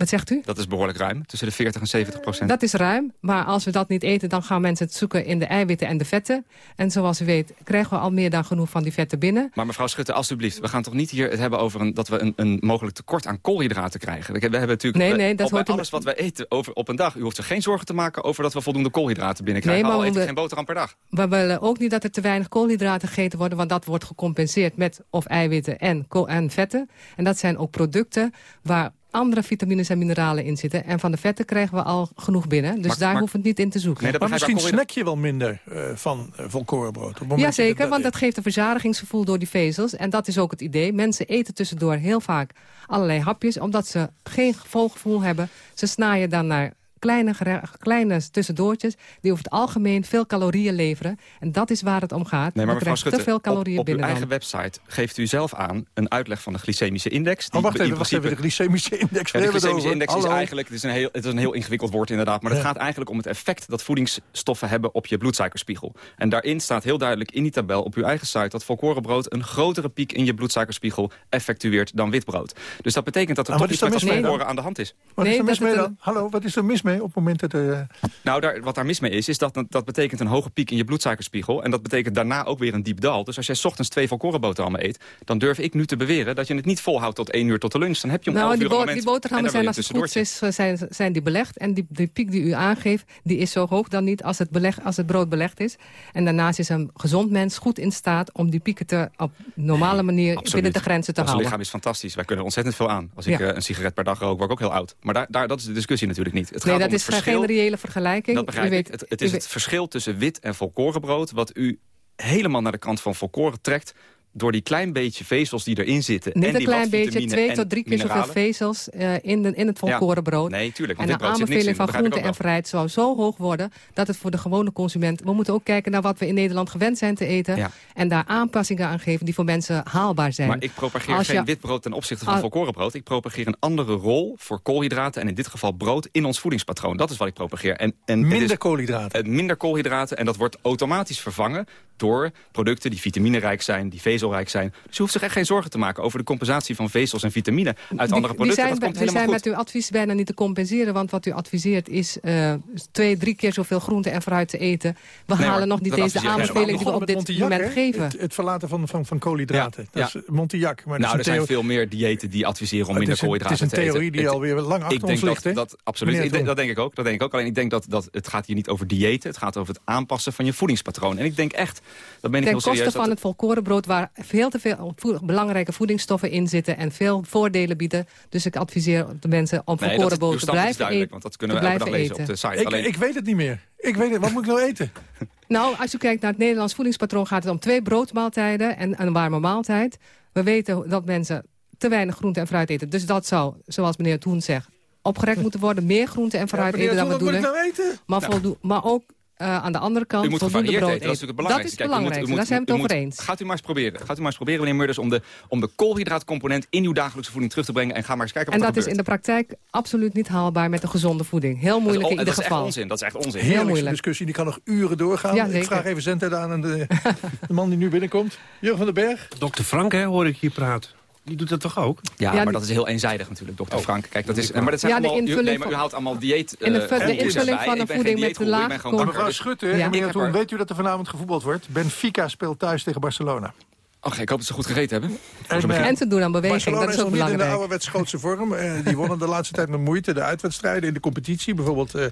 Wat zegt u? Dat is behoorlijk ruim. Tussen de 40 en 70 procent. Dat is ruim, maar als we dat niet eten... dan gaan mensen het zoeken in de eiwitten en de vetten. En zoals u weet krijgen we al meer dan genoeg van die vetten binnen. Maar mevrouw Schutte, alstublieft, we gaan toch niet hier het hebben over een, dat we een, een mogelijk tekort aan koolhydraten krijgen. We, hebben natuurlijk Nee, nee, dat op hoort alles wat we eten over, op een dag. U hoeft zich geen zorgen te maken over dat we voldoende koolhydraten binnenkrijgen. Nee, maar al we- geen boterham per dag. We willen ook niet dat er te weinig koolhydraten gegeten worden... want dat wordt gecompenseerd met of eiwitten en, en vetten. En dat zijn ook producten waar andere vitamines en mineralen in zitten. En van de vetten krijgen we al genoeg binnen. Dus Maar- daar maar- hoeven we het niet in te zoeken. maar misschien snack je wel minder eh, van eh, volkorenbrood. Jazeker, dat want dat geeft een verzadigingsgevoel door die vezels. En dat is ook het idee. Mensen eten tussendoor heel vaak allerlei hapjes... omdat ze geen volgevoel hebben. Ze snaaien dan naar kleine, kleine tussendoortjes... die over het algemeen veel calorieën leveren. En dat is waar het om gaat. Nee, maar mevrouw krijgen te Schutte, veel calorieën op, op uw binnen eigen website geeft u zelf aan een uitleg van de glycemische index. Oh, wacht in even, wacht even, de glycemische index. Ja, de hebben we het glycemische over? index is eigenlijk, het is, een heel, het is een heel ingewikkeld woord inderdaad, maar het gaat eigenlijk om het effect dat voedingsstoffen hebben op je bloedsuikerspiegel. En daarin staat heel duidelijk in die tabel op uw eigen site dat volkorenbrood een grotere piek in je bloedsuikerspiegel effectueert dan witbrood. Dus dat betekent dat er Ah, toch iets is met dat mis mee volkoren aan de hand is. Wat is Nee, er mis mee dan? Hallo, wat is er mis mee op het moment dat er... Nou, daar, wat daar mis mee is, is dat dat betekent een hoge piek in je bloedsuikerspiegel. En dat betekent daarna ook weer een diep dal. Dus als jij 's ochtends twee volkorenboterhammen eet... dan durf ik nu te beweren dat je het niet volhoudt tot één uur tot de lunch. Dan heb je om Nou, 11 die, uur bo- moment... die boterhammen en zijn, als het goed is, eh, zijn, zijn die belegd. En die, die piek die u aangeeft, die is zo hoog dan niet als het, beleg, als het brood belegd is. En daarnaast is een gezond mens goed in staat om die pieken te, op normale manier Absoluut. binnen de grenzen te Ons houden. lichaam is fantastisch. Wij kunnen ontzettend veel aan. Als ik Ja. eh, een sigaret per dag rook, word ik ook heel oud. Maar daar, daar, dat is de discussie natuurlijk niet. Het gaat dat is verschil. geen reële vergelijking. Dat begrijp U weet, ik. Het, is weet- het verschil tussen wit en volkorenbrood... wat u helemaal naar de kant van volkoren trekt... door die klein beetje vezels die erin zitten. Niet en een die klein beetje, twee tot drie keer zoveel vezels eh, in, de, in het volkorenbrood. Nee, tuurlijk, En want de aanbeveling in, van groente en fruit zou zo hoog worden... dat het voor de gewone consument... We moeten ook kijken naar wat we in Nederland gewend zijn te eten... Ja. en daar aanpassingen aan geven die voor mensen haalbaar zijn. Maar ik propageer Als geen je- wit brood ten opzichte van Ah. volkorenbrood. Ik propageer een andere rol voor koolhydraten... en in dit geval brood in ons voedingspatroon. Dat is wat ik propageer. En, en het Minder is- koolhydraten. eh, minder koolhydraten. En dat wordt automatisch vervangen door producten die vitaminerijk zijn... die vezelrijk zijn. Dus je hoeft zich echt geen zorgen te maken... over de compensatie van vezels en vitamine uit Die- andere die producten. zijn, dat komt die helemaal zijn goed. met uw advies bijna niet te compenseren. Want wat u adviseert is eh, twee, drie keer zoveel groente en fruit te eten. We Nee, halen nog niet dat eens de adviseer ik aanbeveling die we op dit Montillac, moment geven. Het, het verlaten van, van, van koolhydraten. Ja, Dat is Montillac. Maar nou, er is zijn veel meer diëten die adviseren om minder is een- koolhydraten het is een te eten. theorie die alweer lang achter ik denk ons ligt? Dat, dat, absoluut, dat denk ik ook. Dat denk ik ook. Alleen ik denk dat, dat het gaat hier niet over diëten. Het gaat over het aanpassen van je voedingspatroon. En ik denk echt, dat ben ik Ten heel serieus... koste dat van het volkorenbrood waar veel te veel voed- belangrijke voedingsstoffen in zitten en veel voordelen bieden. Dus ik adviseer de mensen om Nee, te blijven duidelijk, eten. want dat kunnen we elke dag lezen op de site. Ik, Alleen, ik weet het niet meer. Ik weet het. Wat moet ik nou eten? Nou, als je kijkt naar het Nederlands voedingspatroon... gaat het om twee broodmaaltijden en een warme maaltijd. We weten dat mensen te weinig groente en fruit eten. Dus dat zou, zoals meneer Toen zegt, opgerekt moeten worden. Meer groente en fruit eten dan we doen. moet ik nou eten? Maar, Nou. maar ook eh, aan de andere kant u moet voldoende brood eten, dat is natuurlijk het Dat is belangrijkste. het Kijk, u moet- belangrijkste, u moet- daar zijn we het over moet- eens. Gaat u maar eens proberen. Gaat u maar eens proberen, meneer Murders, om de, om de koolhydraatcomponent in uw dagelijkse voeding terug te brengen. En ga maar eens kijken En wat dat er is in de praktijk absoluut niet haalbaar met een gezonde voeding. Heel moeilijk dat is, in ieder dat is geval. echt onzin. Dat is echt onzin. Heel Heerlijkste moeilijk. discussie, die kan nog uren doorgaan. Ja, ik vraag even zendtijd aan aan de, de man die nu binnenkomt. Jurgen van den Berg. Dokter Frank, hè, hoor ik hier praten. Die doet dat toch ook? Ja, Ja, maar die- dat is heel eenzijdig natuurlijk, dokter Frank. Kijk, dat is, maar dat zijn Ja, de allemaal, u, nee, maar u haalt allemaal dieet In de eh, de invulling van een Ik ben voeding geen met ik laag Mevrouw Schutte, Ja. en Ik meneer Toen, weet u dat er vanavond gevoetbald wordt? Benfica speelt thuis tegen Barcelona. Ach, ik hoop dat ze goed gegeten hebben. En, eh, En ze doen aan beweging, Barcelona dat is is ook nog niet in de belangrijk. ouderwets grootste vorm. Eh, die wonnen de laatste tijd met moeite de uitwedstrijden in de competitie. Bijvoorbeeld eh,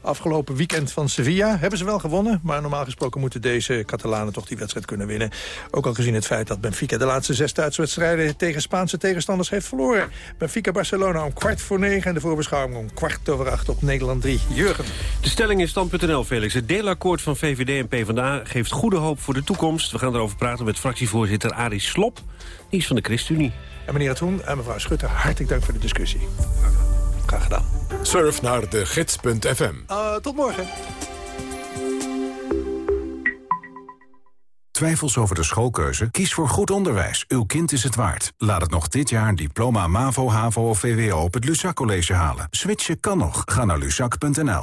afgelopen weekend van Sevilla hebben ze wel gewonnen. Maar normaal gesproken moeten deze Catalanen toch die wedstrijd kunnen winnen. Ook al gezien het feit dat Benfica de laatste zes thuiswedstrijden tegen Spaanse tegenstanders heeft verloren. Benfica-Barcelona om kwart voor negen en de voorbeschouwing om kwart over acht op Nederland 3. Jurgen. De stelling in stand.nl, Felix. Het deelakkoord van VVD en PvdA geeft goede hoop voor de toekomst. We gaan erover praten met fractievoorzitter Arie Slop. Die is van de ChristenUnie. En meneer Toen en mevrouw Schutter, hartelijk dank voor de discussie. Graag gedaan. Surf naar de gids.fm. Uh, tot morgen. Twijfels over de schoolkeuze? Kies voor goed onderwijs. Uw kind is het waard. Laat het nog dit jaar een diploma MAVO, HAVO of VWO op het Lusac College halen. Switchen kan nog. Ga naar lusac.nl.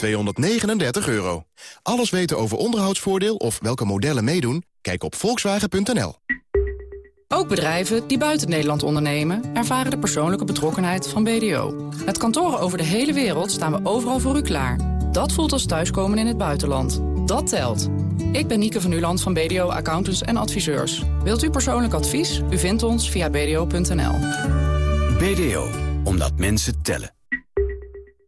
239 euro. Alles weten over onderhoudsvoordeel of welke modellen meedoen? Kijk op volkswagen.nl. Ook bedrijven die buiten Nederland ondernemen... ervaren de persoonlijke betrokkenheid van BDO. Met kantoren over de hele wereld staan we overal voor u klaar. Dat voelt als thuiskomen in het buitenland. Dat telt. Ik ben Nieke van Uland van BDO Accountants en Adviseurs. Wilt u persoonlijk advies? U vindt ons via bdo.nl. BDO, omdat mensen tellen.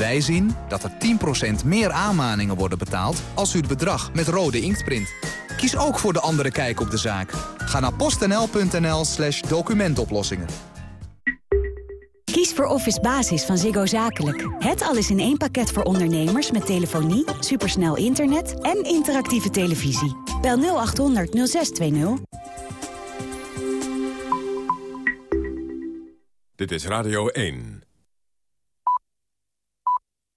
Wij zien dat er 10% meer aanmaningen worden betaald als u het bedrag met rode inkt print. Kies ook voor de andere kijk op de zaak. Ga naar postnl.nl slash documentoplossingen. Kies voor Office Basis van Ziggo Zakelijk. Het alles in één pakket voor ondernemers met telefonie, supersnel internet en interactieve televisie. Bel 0800 0620. Dit is Radio 1.